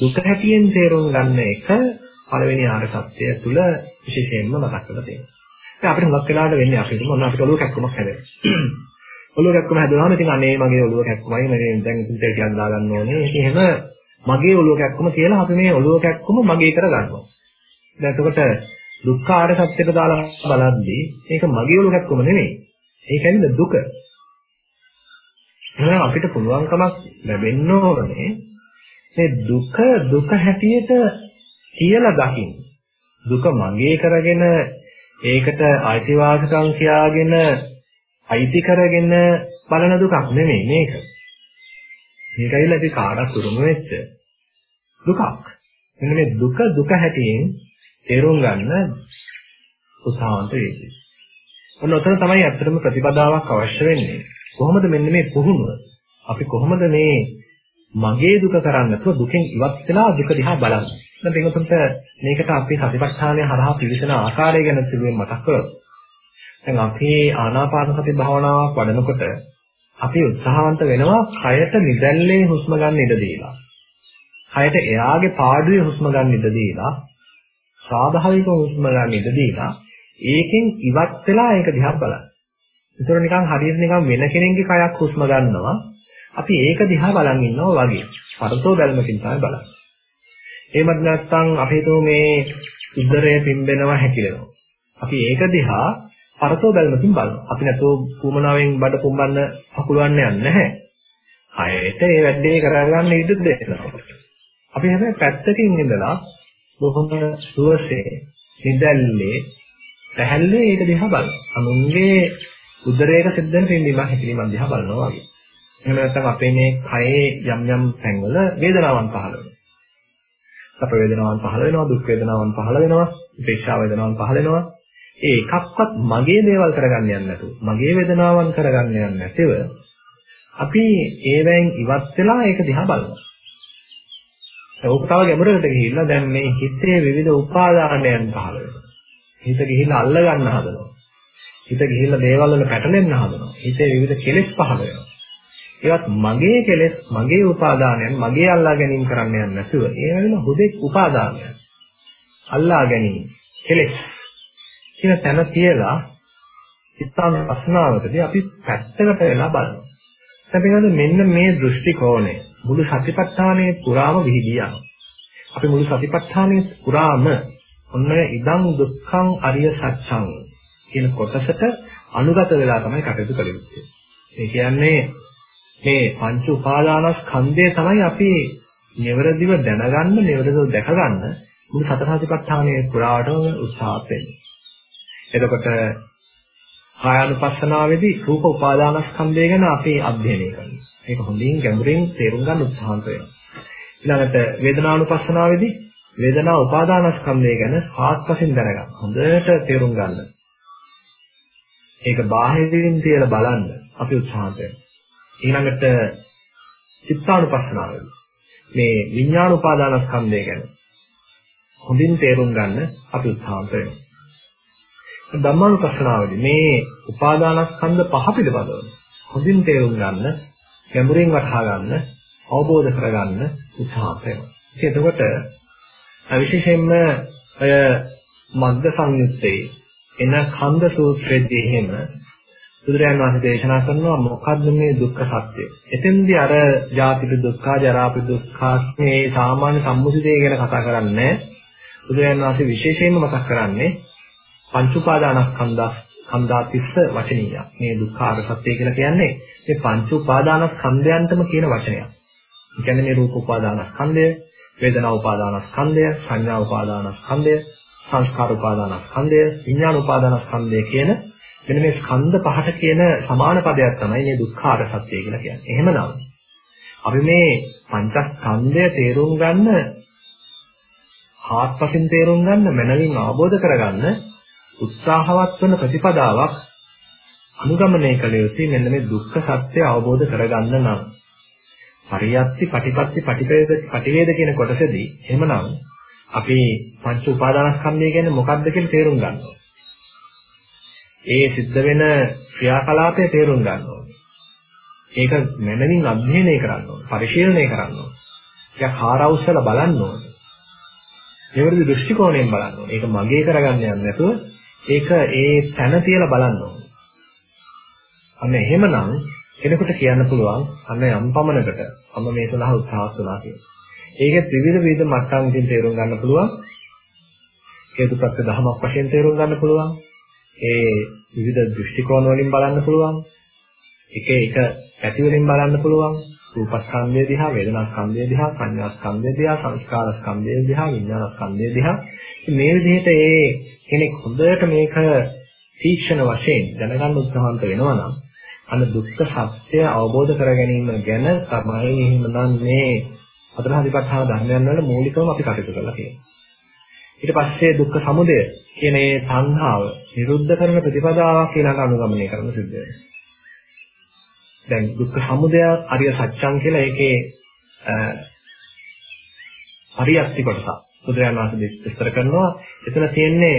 දුක හැටියෙන් තේරුම් ගන්න එක පළවෙනි ආර්ය සත්‍යය තුල විශේෂයෙන්ම මතක් කරලා තියෙනවා. දැන් අපිට හුඟක් වෙලාවට වෙන්නේ අපිට මොන අපිට ඔළුව කැක්කමක් හැදෙනවා. ඔළුව කැක්කම හැදුවාම ඉතින් අනේ මගේ ඔළුව කැක්කමයි මගේ දැන් ඉතින් ටිකක් දාගන්න ඕනේ. ඉතින් එහෙම මගේ ඔළුව කැක්කම කියලා අපි මේ ඔළුව කැක්කම මගේ කර ගන්නවා. දැන් එතකොට දුක්ඛ ආර සත්‍යයට දාලා බලද්දී ඒක මගේ ඔළුව කැක්කම නෙමෙයි. ඒකයිද දුක. එහෙනම් අපිට පුළුවන්කමක් ලැබෙන්න ඕනේ මේ දුක දුක හැටියට කියලා දකින්න. දුක මගේ කරගෙන ඒකට අයිතිවාසිකම් කියාගෙන අයිති කරගෙන බලන දුකක් නෙමෙයි මේක. මේකයිලා අපි කාටත් උරුම වෙච්ච දුකක්. මෙන්න මේ දුක දුක හැටියෙන් තේරුම් ගන්න උත්සාහන්ත වෙන්නේ. ඔන්න ඔතන තමයි ඇත්තටම ප්‍රතිපදාවක් අවශ්‍ය වෙන්නේ. කොහොමද මෙන්න මේ පුහුණුව? අපි කොහොමද මේ මගේ දුක කරන්නේ නැතුව දුකෙන් ඉවත් වෙලා දුක දිහා බලන්නේ? දැන් මේකට මේකට අපි සතිපට්ඨානය හරහා පිළිසන ආකාරය ගැන සිදුවෙන් මතක් කරොත් දැන් අපි ආනාපාන සති භාවනාවක් වඩනකොට අපි උත්සාහවන්ත වෙනවා කයට නිදැල්ලේ හුස්ම ගන්න ඉඩ දීලා. කයට එයාගේ පාඩුවේ හුස්ම ගන්න ඉඩ දීලා ස්වාභාවික හුස්ම ගන්න ඉඩ දීලා ඒකෙන් ඉවත් වෙලා ඒක දිහා බලන්න. ඒතර නිකන් හරියට නිකන් වෙන කෙනෙක්ගේ කයක් හුස්ම ගන්නවා. අපි ඒක දිහා බලන් ඉන්නවා වගේ. පරතෝ බැලමකින් තමයි බලන්නේ. එහෙමත් නැත්නම් අපි හිතුව මේ උදරය පිම්බෙනවා හැකිලෙනවා. අපි ඒක දිහා පරතෝ බැලමකින් බලනවා. අපි නැතෝ කුමනාවෙන් බඩ පුම්බන්න හකුලවන්න යන්නේ නැහැ. කයට ඒ වැඩේ කරගන්න ඉඩ දෙනවා. අපි හැබැයි පැත්තකින් ඉඳලා බොහොම සුවසේ නිදැල්ලේ පැහැල්ලේ ඒක දිහා බලනවා. අනුන්ගේ උදරයක සිද්ධ වෙන පින්දීමක් හැකිලිමක් දිහා බලනවා වගේ. එහෙම නැත්නම් අපේ මේ කයේ යම් යම් තැන්වල වේදනාවන් පහළ වෙනවා. සැප වේදනාවන් පහළ වෙනවා, දුක් වේදනාවන් පහළ වෙනවා, උපේක්ෂා වේදනාවන් පහළ වෙනවා. ඒ එකක්වත් මගේ දේවල් කරගන්න යන්නේ නැතුව, මගේ වේදනාවන් කරගන්න යන්නේ නැතිව අපි ඒවෙන් ඉවත් වෙලා ඒක දිහා බලනවා. ඒක තව ගැඹුරකට ගිහිල්ලා දැන් මේ හිතේ විවිධ උපාදානයන් පහළ වෙනවා. හිත ගිහිල්ලා අල්ල ගන්න හදනවා. හිත ගිහිල්ලා දේවල් වල පැටලෙන්න හදනවා. හිතේ විවිධ කෙලෙස් පහළ වෙනවා. ඒවත් මගේ කෙලෙස්, මගේ උපාදානයන්, මගේ අල්ලා ගැනීම කරන්න යන්නේ නැතුව ඒ වෙන හුදෙක් උපාදානයන්. අල්ලා ගැනීම, කෙලෙස් කියන තැන තියලා චිත්තාන ප්‍රශ්නාවකදී අපි පැත්තකට වෙලා බලනවා. දැන් මෙන්න මේ දෘෂ්ටි කෝණය මුළු සතිපට්ඨානයේ පුරාම විහිදියා. අපි මුළු සතිපට්ඨානයේ පුරාම ඔන්න ඉදං දුක්ඛං අරිය සත්‍යං කියන කොටසට අනුගත වෙලා තමයි කටයුතු කළ යුත්තේ. ඒ කියන්නේ මේ පංච උපාදානස්කන්ධය තමයි අපි නිවරදිව දැනගන්න, නිවරදිව දැකගන්න මුළු සතර සතිපට්ඨානයේ පුරාටම උත්සාහ වෙන්නේ. එතකොට කායानुපස්සනාවේදී රූප උපාදානස්කන්ධය ගැන අපි අධ්‍යයනය කරනවා. ඒක හොඳින් ගැඹුරින් තේරුම් ගන්න උත්සාහ කරනවා. ඊළඟට වේදනානුපස්සනාවේදී වේදනා උපාදානස්කන්ධය ගැන ආත්පසින් දැනගන්න. හොඳට තේරුම් ගන්න. ඒක බාහිරින් තියලා බලන්න අපි උත්සාහ කරනවා. ඊළඟට චිත්තානුපස්සනාවේදී මේ විඥාන උපාදානස්කන්ධය ගැන හොඳින් තේරුම් ගන්න අපි උත්සාහ කරනවා. ධම්මානුපස්සනාවේදී මේ උපාදානස්කන්ධ පහ පිළිබඳව හොඳින් තේරුම් ගන්න, ගැඹුරින් වටහා ගන්න, අවබෝධ කරගන්න උත්සාහ කරනවා. එතකොට විශේෂයෙන්ම ඔය මග්ග සංයුත්තේ එන කන්ද සූත්‍රයේදී එහෙම බුදුරජාණන් වහන්සේ දේශනා කරනවා මොකද්ද මේ දුක්ඛ සත්‍ය. එතෙන්දී අර ජාතික දුක්ඛ, ජරාපි දුක්ඛ මේ සාමාන්‍ය සම්මුතිය ගැන කතා කරන්නේ බුදුරජාණන් වහන්සේ විශේෂයෙන්ම මතක් කරන්නේ පංච උපාදානස්කන්ධා කන්දාතිස්ස වචනීය. මේ දුක්ඛාර සත්‍ය කියලා කියන්නේ මේ පංච උපාදානස්කන්ධයන්ටම කියන වචනයක්. ඒ කියන්නේ මේ රූප උපාදානස්කන්ධය, වේදනා උපාදානස්කන්ධය, සංඥා උපාදානස්කන්ධය, සංස්කාර උපාදානස්කන්ධය, විඥාන උපාදානස්කන්ධය කියන මෙන්න මේ ස්කන්ධ පහට කියන සමාන පදයක් තමයි මේ දුක්ඛාර සත්‍ය කියලා කියන්නේ. එහෙමනම් අපි මේ පංචස්කන්ධය තේරුම් ගන්න ආත්පසින් තේරුම් ගන්න මනමින් අවබෝධ කරගන්න උත්සාහවත් වන ප්‍රතිපදාවක් අනුගමනය කළ යුතුයි මෙන්න මේ දුක්ඛ සත්‍ය අවබෝධ කරගන්න නම් පරියත්ති පටිපත්ති පටිවේද පටිවේද කියන කොටසදී එහෙමනම් අපි පංච උපාදානස්කන්ධය කියන්නේ මොකක්ද කියලා තේරුම් ගන්න ඒ සිද්ධ වෙන ක්‍රියාකලාපය තේරුම් ගන්න ඕනේ. ඒක මනමින් අධ්‍යයනය කරන්න ඕනේ. පරිශීලනය කරන්න ඕනේ. ඒක හාරවුස්සලා බලන්න ඕනේ. නිවැරදි දෘෂ්ටි කෝණයෙන් බලන්න ඕනේ. ඒක මගේ කරගන්න යන්නේ නැතුව ඒක ඒ තැන තියලා බලන්න ඕනේ. අන්න එහෙමනම් කෙනෙකුට කියන්න පුළුවන් අන්න යම් පමණකට මම මේ සඳහා උත්සාහ කළා කියලා. ඒකෙත් විවිධ විවිධ මට්ටම්කින් තේරුම් ගන්න පුළුවන්. හේතුප්‍රත්‍ය ධමයක් වශයෙන් තේරුම් ගන්න පුළුවන්. ඒ විවිධ දෘෂ්ටි කෝණ වලින් බලන්න පුළුවන්. එක එක පැති වලින් බලන්න පුළුවන්. රූපස්කන්ධය දිහා, වේදනාස්කන්ධය දිහා, සංඥාස්කන්ධය දිහා, සංස්කාරස්කන්ධය දිහා, විඥානස්කන්ධය දිහා මේ විදිහට ඒ කෙනෙක් හොඳට මේක තීක්ෂණ වශයෙන් දැනගන්න උත්සාහන්ත වෙනවා නම් අන්න දුක්ඛ සත්‍ය අවබෝධ කර ගැනීම ගැන තමයි එහෙමනම් මේ අතරහදිපත්හා ධර්මයන් වල මූලිකවම අපි කටයුතු කරලා තියෙන්නේ. ඊට පස්සේ දුක්ඛ සමුදය කියන මේ සංහාව නිරුද්ධ කරන ප්‍රතිපදාවක් ඊළඟ අනුගමනය කරන්න සිද්ධ වෙනවා. දැන් දුක්ඛ සමුදය අරිය සත්‍යං කියලා ඒකේ අරියස්ති කොටස බුදුරජාණන් වහන්සේ විස්තර කරනවා එතන තියෙන්නේ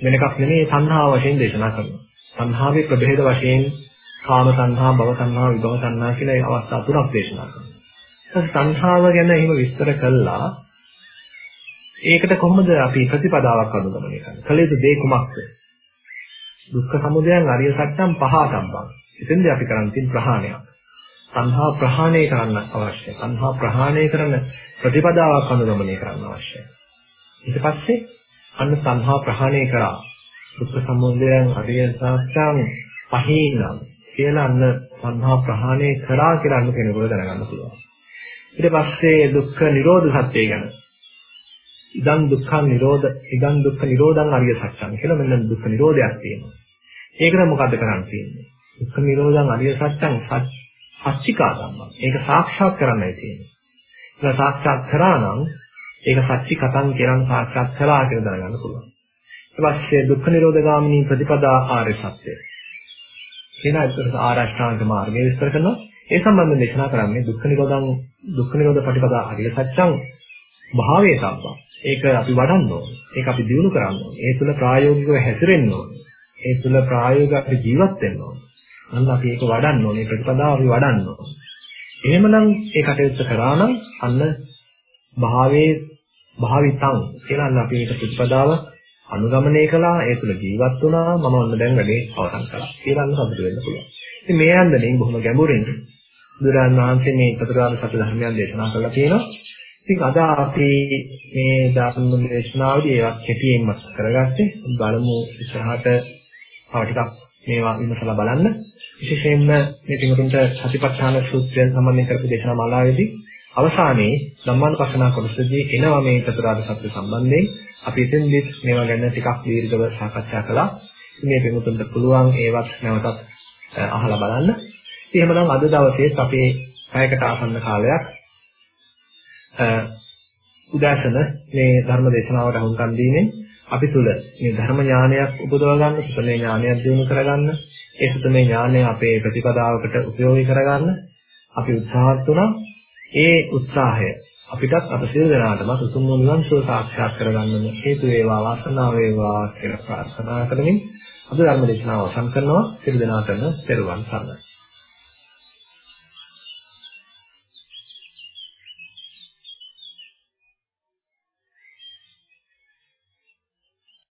වෙන එකක් නෙමෙයි සංහාව වශයෙන් දේශනා කරනවා. සංහාවේ ප්‍රභේද වශයෙන් කාම සංහා, භව සංහා, විභව සංහා කියලා ඒ අවස්ථා තුනක් දේශනා කරනවා. ඊට සංහාව ගැන එහෙම විස්තර කළා ඒකට කොහොමද අපි ප්‍රතිපදාවක් අනුගමනය කරන්නේ? කලේද දේ කුමක්ද? දුක්ඛ සමුදයන් අරිය සත්‍යම් පහතම්බං. එතෙන්දී අපි කරන් තියෙන ප්‍රහාණයක්. සංහා ප්‍රහාණය කරන්න අවශ්‍යයි. සංහා ප්‍රහාණය කරන ප්‍රතිපදාවක් අනුගමනය කරන්න අවශ්‍යයි. ඊට පස්සේ අන්න සංහා ප්‍රහාණය කරා. දුක්ඛ සමුදයන් අරිය සත්‍යං පහේනම් කියලා අන්න සංහා ප්‍රහාණය කරා කියලා අන්න කෙනෙකුට දැනගන්න පුළුවන්. ඊට පස්සේ දුක්ඛ නිරෝධ සත්‍යය ගැන ඉදන් දුක්ඛ නිරෝධ ඉදන් දුක්ඛ නිරෝධං අරිය සත්‍යං කියලා මෙන්න දුක්ඛ නිරෝධයක් තියෙනවා. ඒකට මොකද්ද කරන්න තියෙන්නේ? දුක්ඛ නිරෝධං අරිය සත්‍යං සච්චිකා ධම්මං. ඒක සාක්ෂාත් කරන්නයි තියෙන්නේ. ඒක සාක්ෂාත් කරා නම් ඒක සච්චි කතං කියන සාක්ෂාත් කරා කියලා දැනගන්න පුළුවන්. ඊට පස්සේ දුක්ඛ නිරෝධ ගාමිනී ප්‍රතිපදා ආර්ය සත්‍යය. කියන අතර ආරෂ්ඨාංග මාර්ගය විස්තර කරනවා. ඒ සම්බන්ධව දේශනා කරන්නේ දුක්ඛ නිරෝධං දුක්ඛ නිරෝධ ප්‍රතිපදා අරිය සත්‍යං භාවයේ තබ්බා. ඒක අපි වඩන්න ඕනේ. ඒක අපි දිනු කරන්න ඕනේ. ඒ තුල ප්‍රායෝගිකව හැසිරෙන්න ඕනේ. ඒ තුල ප්‍රායෝගිකව අපි ජීවත් වෙන්න ඕනේ. අන්න අපි ඒක වඩන්න ඕනේ. ප්‍රතිපදාව අපි වඩන්න ඕනේ. එහෙමනම් ඒ කටයුත්ත කරා නම් අන්න භාවයේ භාවිතං කියලා අන්න අපි මේක ප්‍රතිපදාව අනුගමනය කළා ඒ තුල ජීවත් වුණා මම ඔන්න දැන් වැඩේ අවසන් කළා කියලා අන්න සතුට වෙන්න පුළුවන්. ඉතින් මේ යන්දමින් බොහොම ගැඹුරින් බුදුරන් වහන්සේ මේ චතුරාර්ය සත්‍ය ධර්මයන් දේශනා කරලා තියෙනවා. ඉතින් අද අපි මේ ධර්ම දේශනාවේදී ඒවත් කෙටියෙන් මත කරගත්තේ. බලමු ඉස්සරහට තව ටිකක් මේවා විමසලා බලන්න. විශේෂයෙන්ම මේ පිටුතුන්ට සතිපට්ඨාන සූත්‍රය සම්බන්ධයෙන් කරපු දේශනා මාලාවේදී අවසානයේ ධම්මානුපස්සනා කොටසදී එනවා මේ චතුරාර්ය සත්‍ය සම්බන්ධයෙන් අපි එතෙන්දී මේවා ගැන ටිකක් දීර්ඝව සාකච්ඡා කළා. මේ පිටුතුන්ට පුළුවන් ඒවත් නැවතත් අහලා බලන්න. එහෙමනම් අද දවසේත් අපේ පැයකට ආසන්න කාලයක් උදාසන මේ ධර්ම දේශනාවට අහුම්කම් දීමෙන් අපි තුල මේ ධර්ම ඥානයක් උපදව ගන්න, සුතමේ ඥානයක් දිනු කරගන්න, ඒ සුතමේ ඥානය අපේ ප්‍රතිපදාවකට උපයෝගී කරගන්න. අපි උත්සාහත් වුණා. ඒ උත්සාහය අපිටත් අප සියලු දෙනාටම උතුම් නිවන් සුව සාක්ෂාත් කරගන්නම හේතු වේවා වාසනාව වේවා කියලා ප්‍රාර්ථනා කරමින් අද ධර්ම දේශනාව අවසන් කරනවා. සියලු දෙනාටම පෙරවන් සරණයි.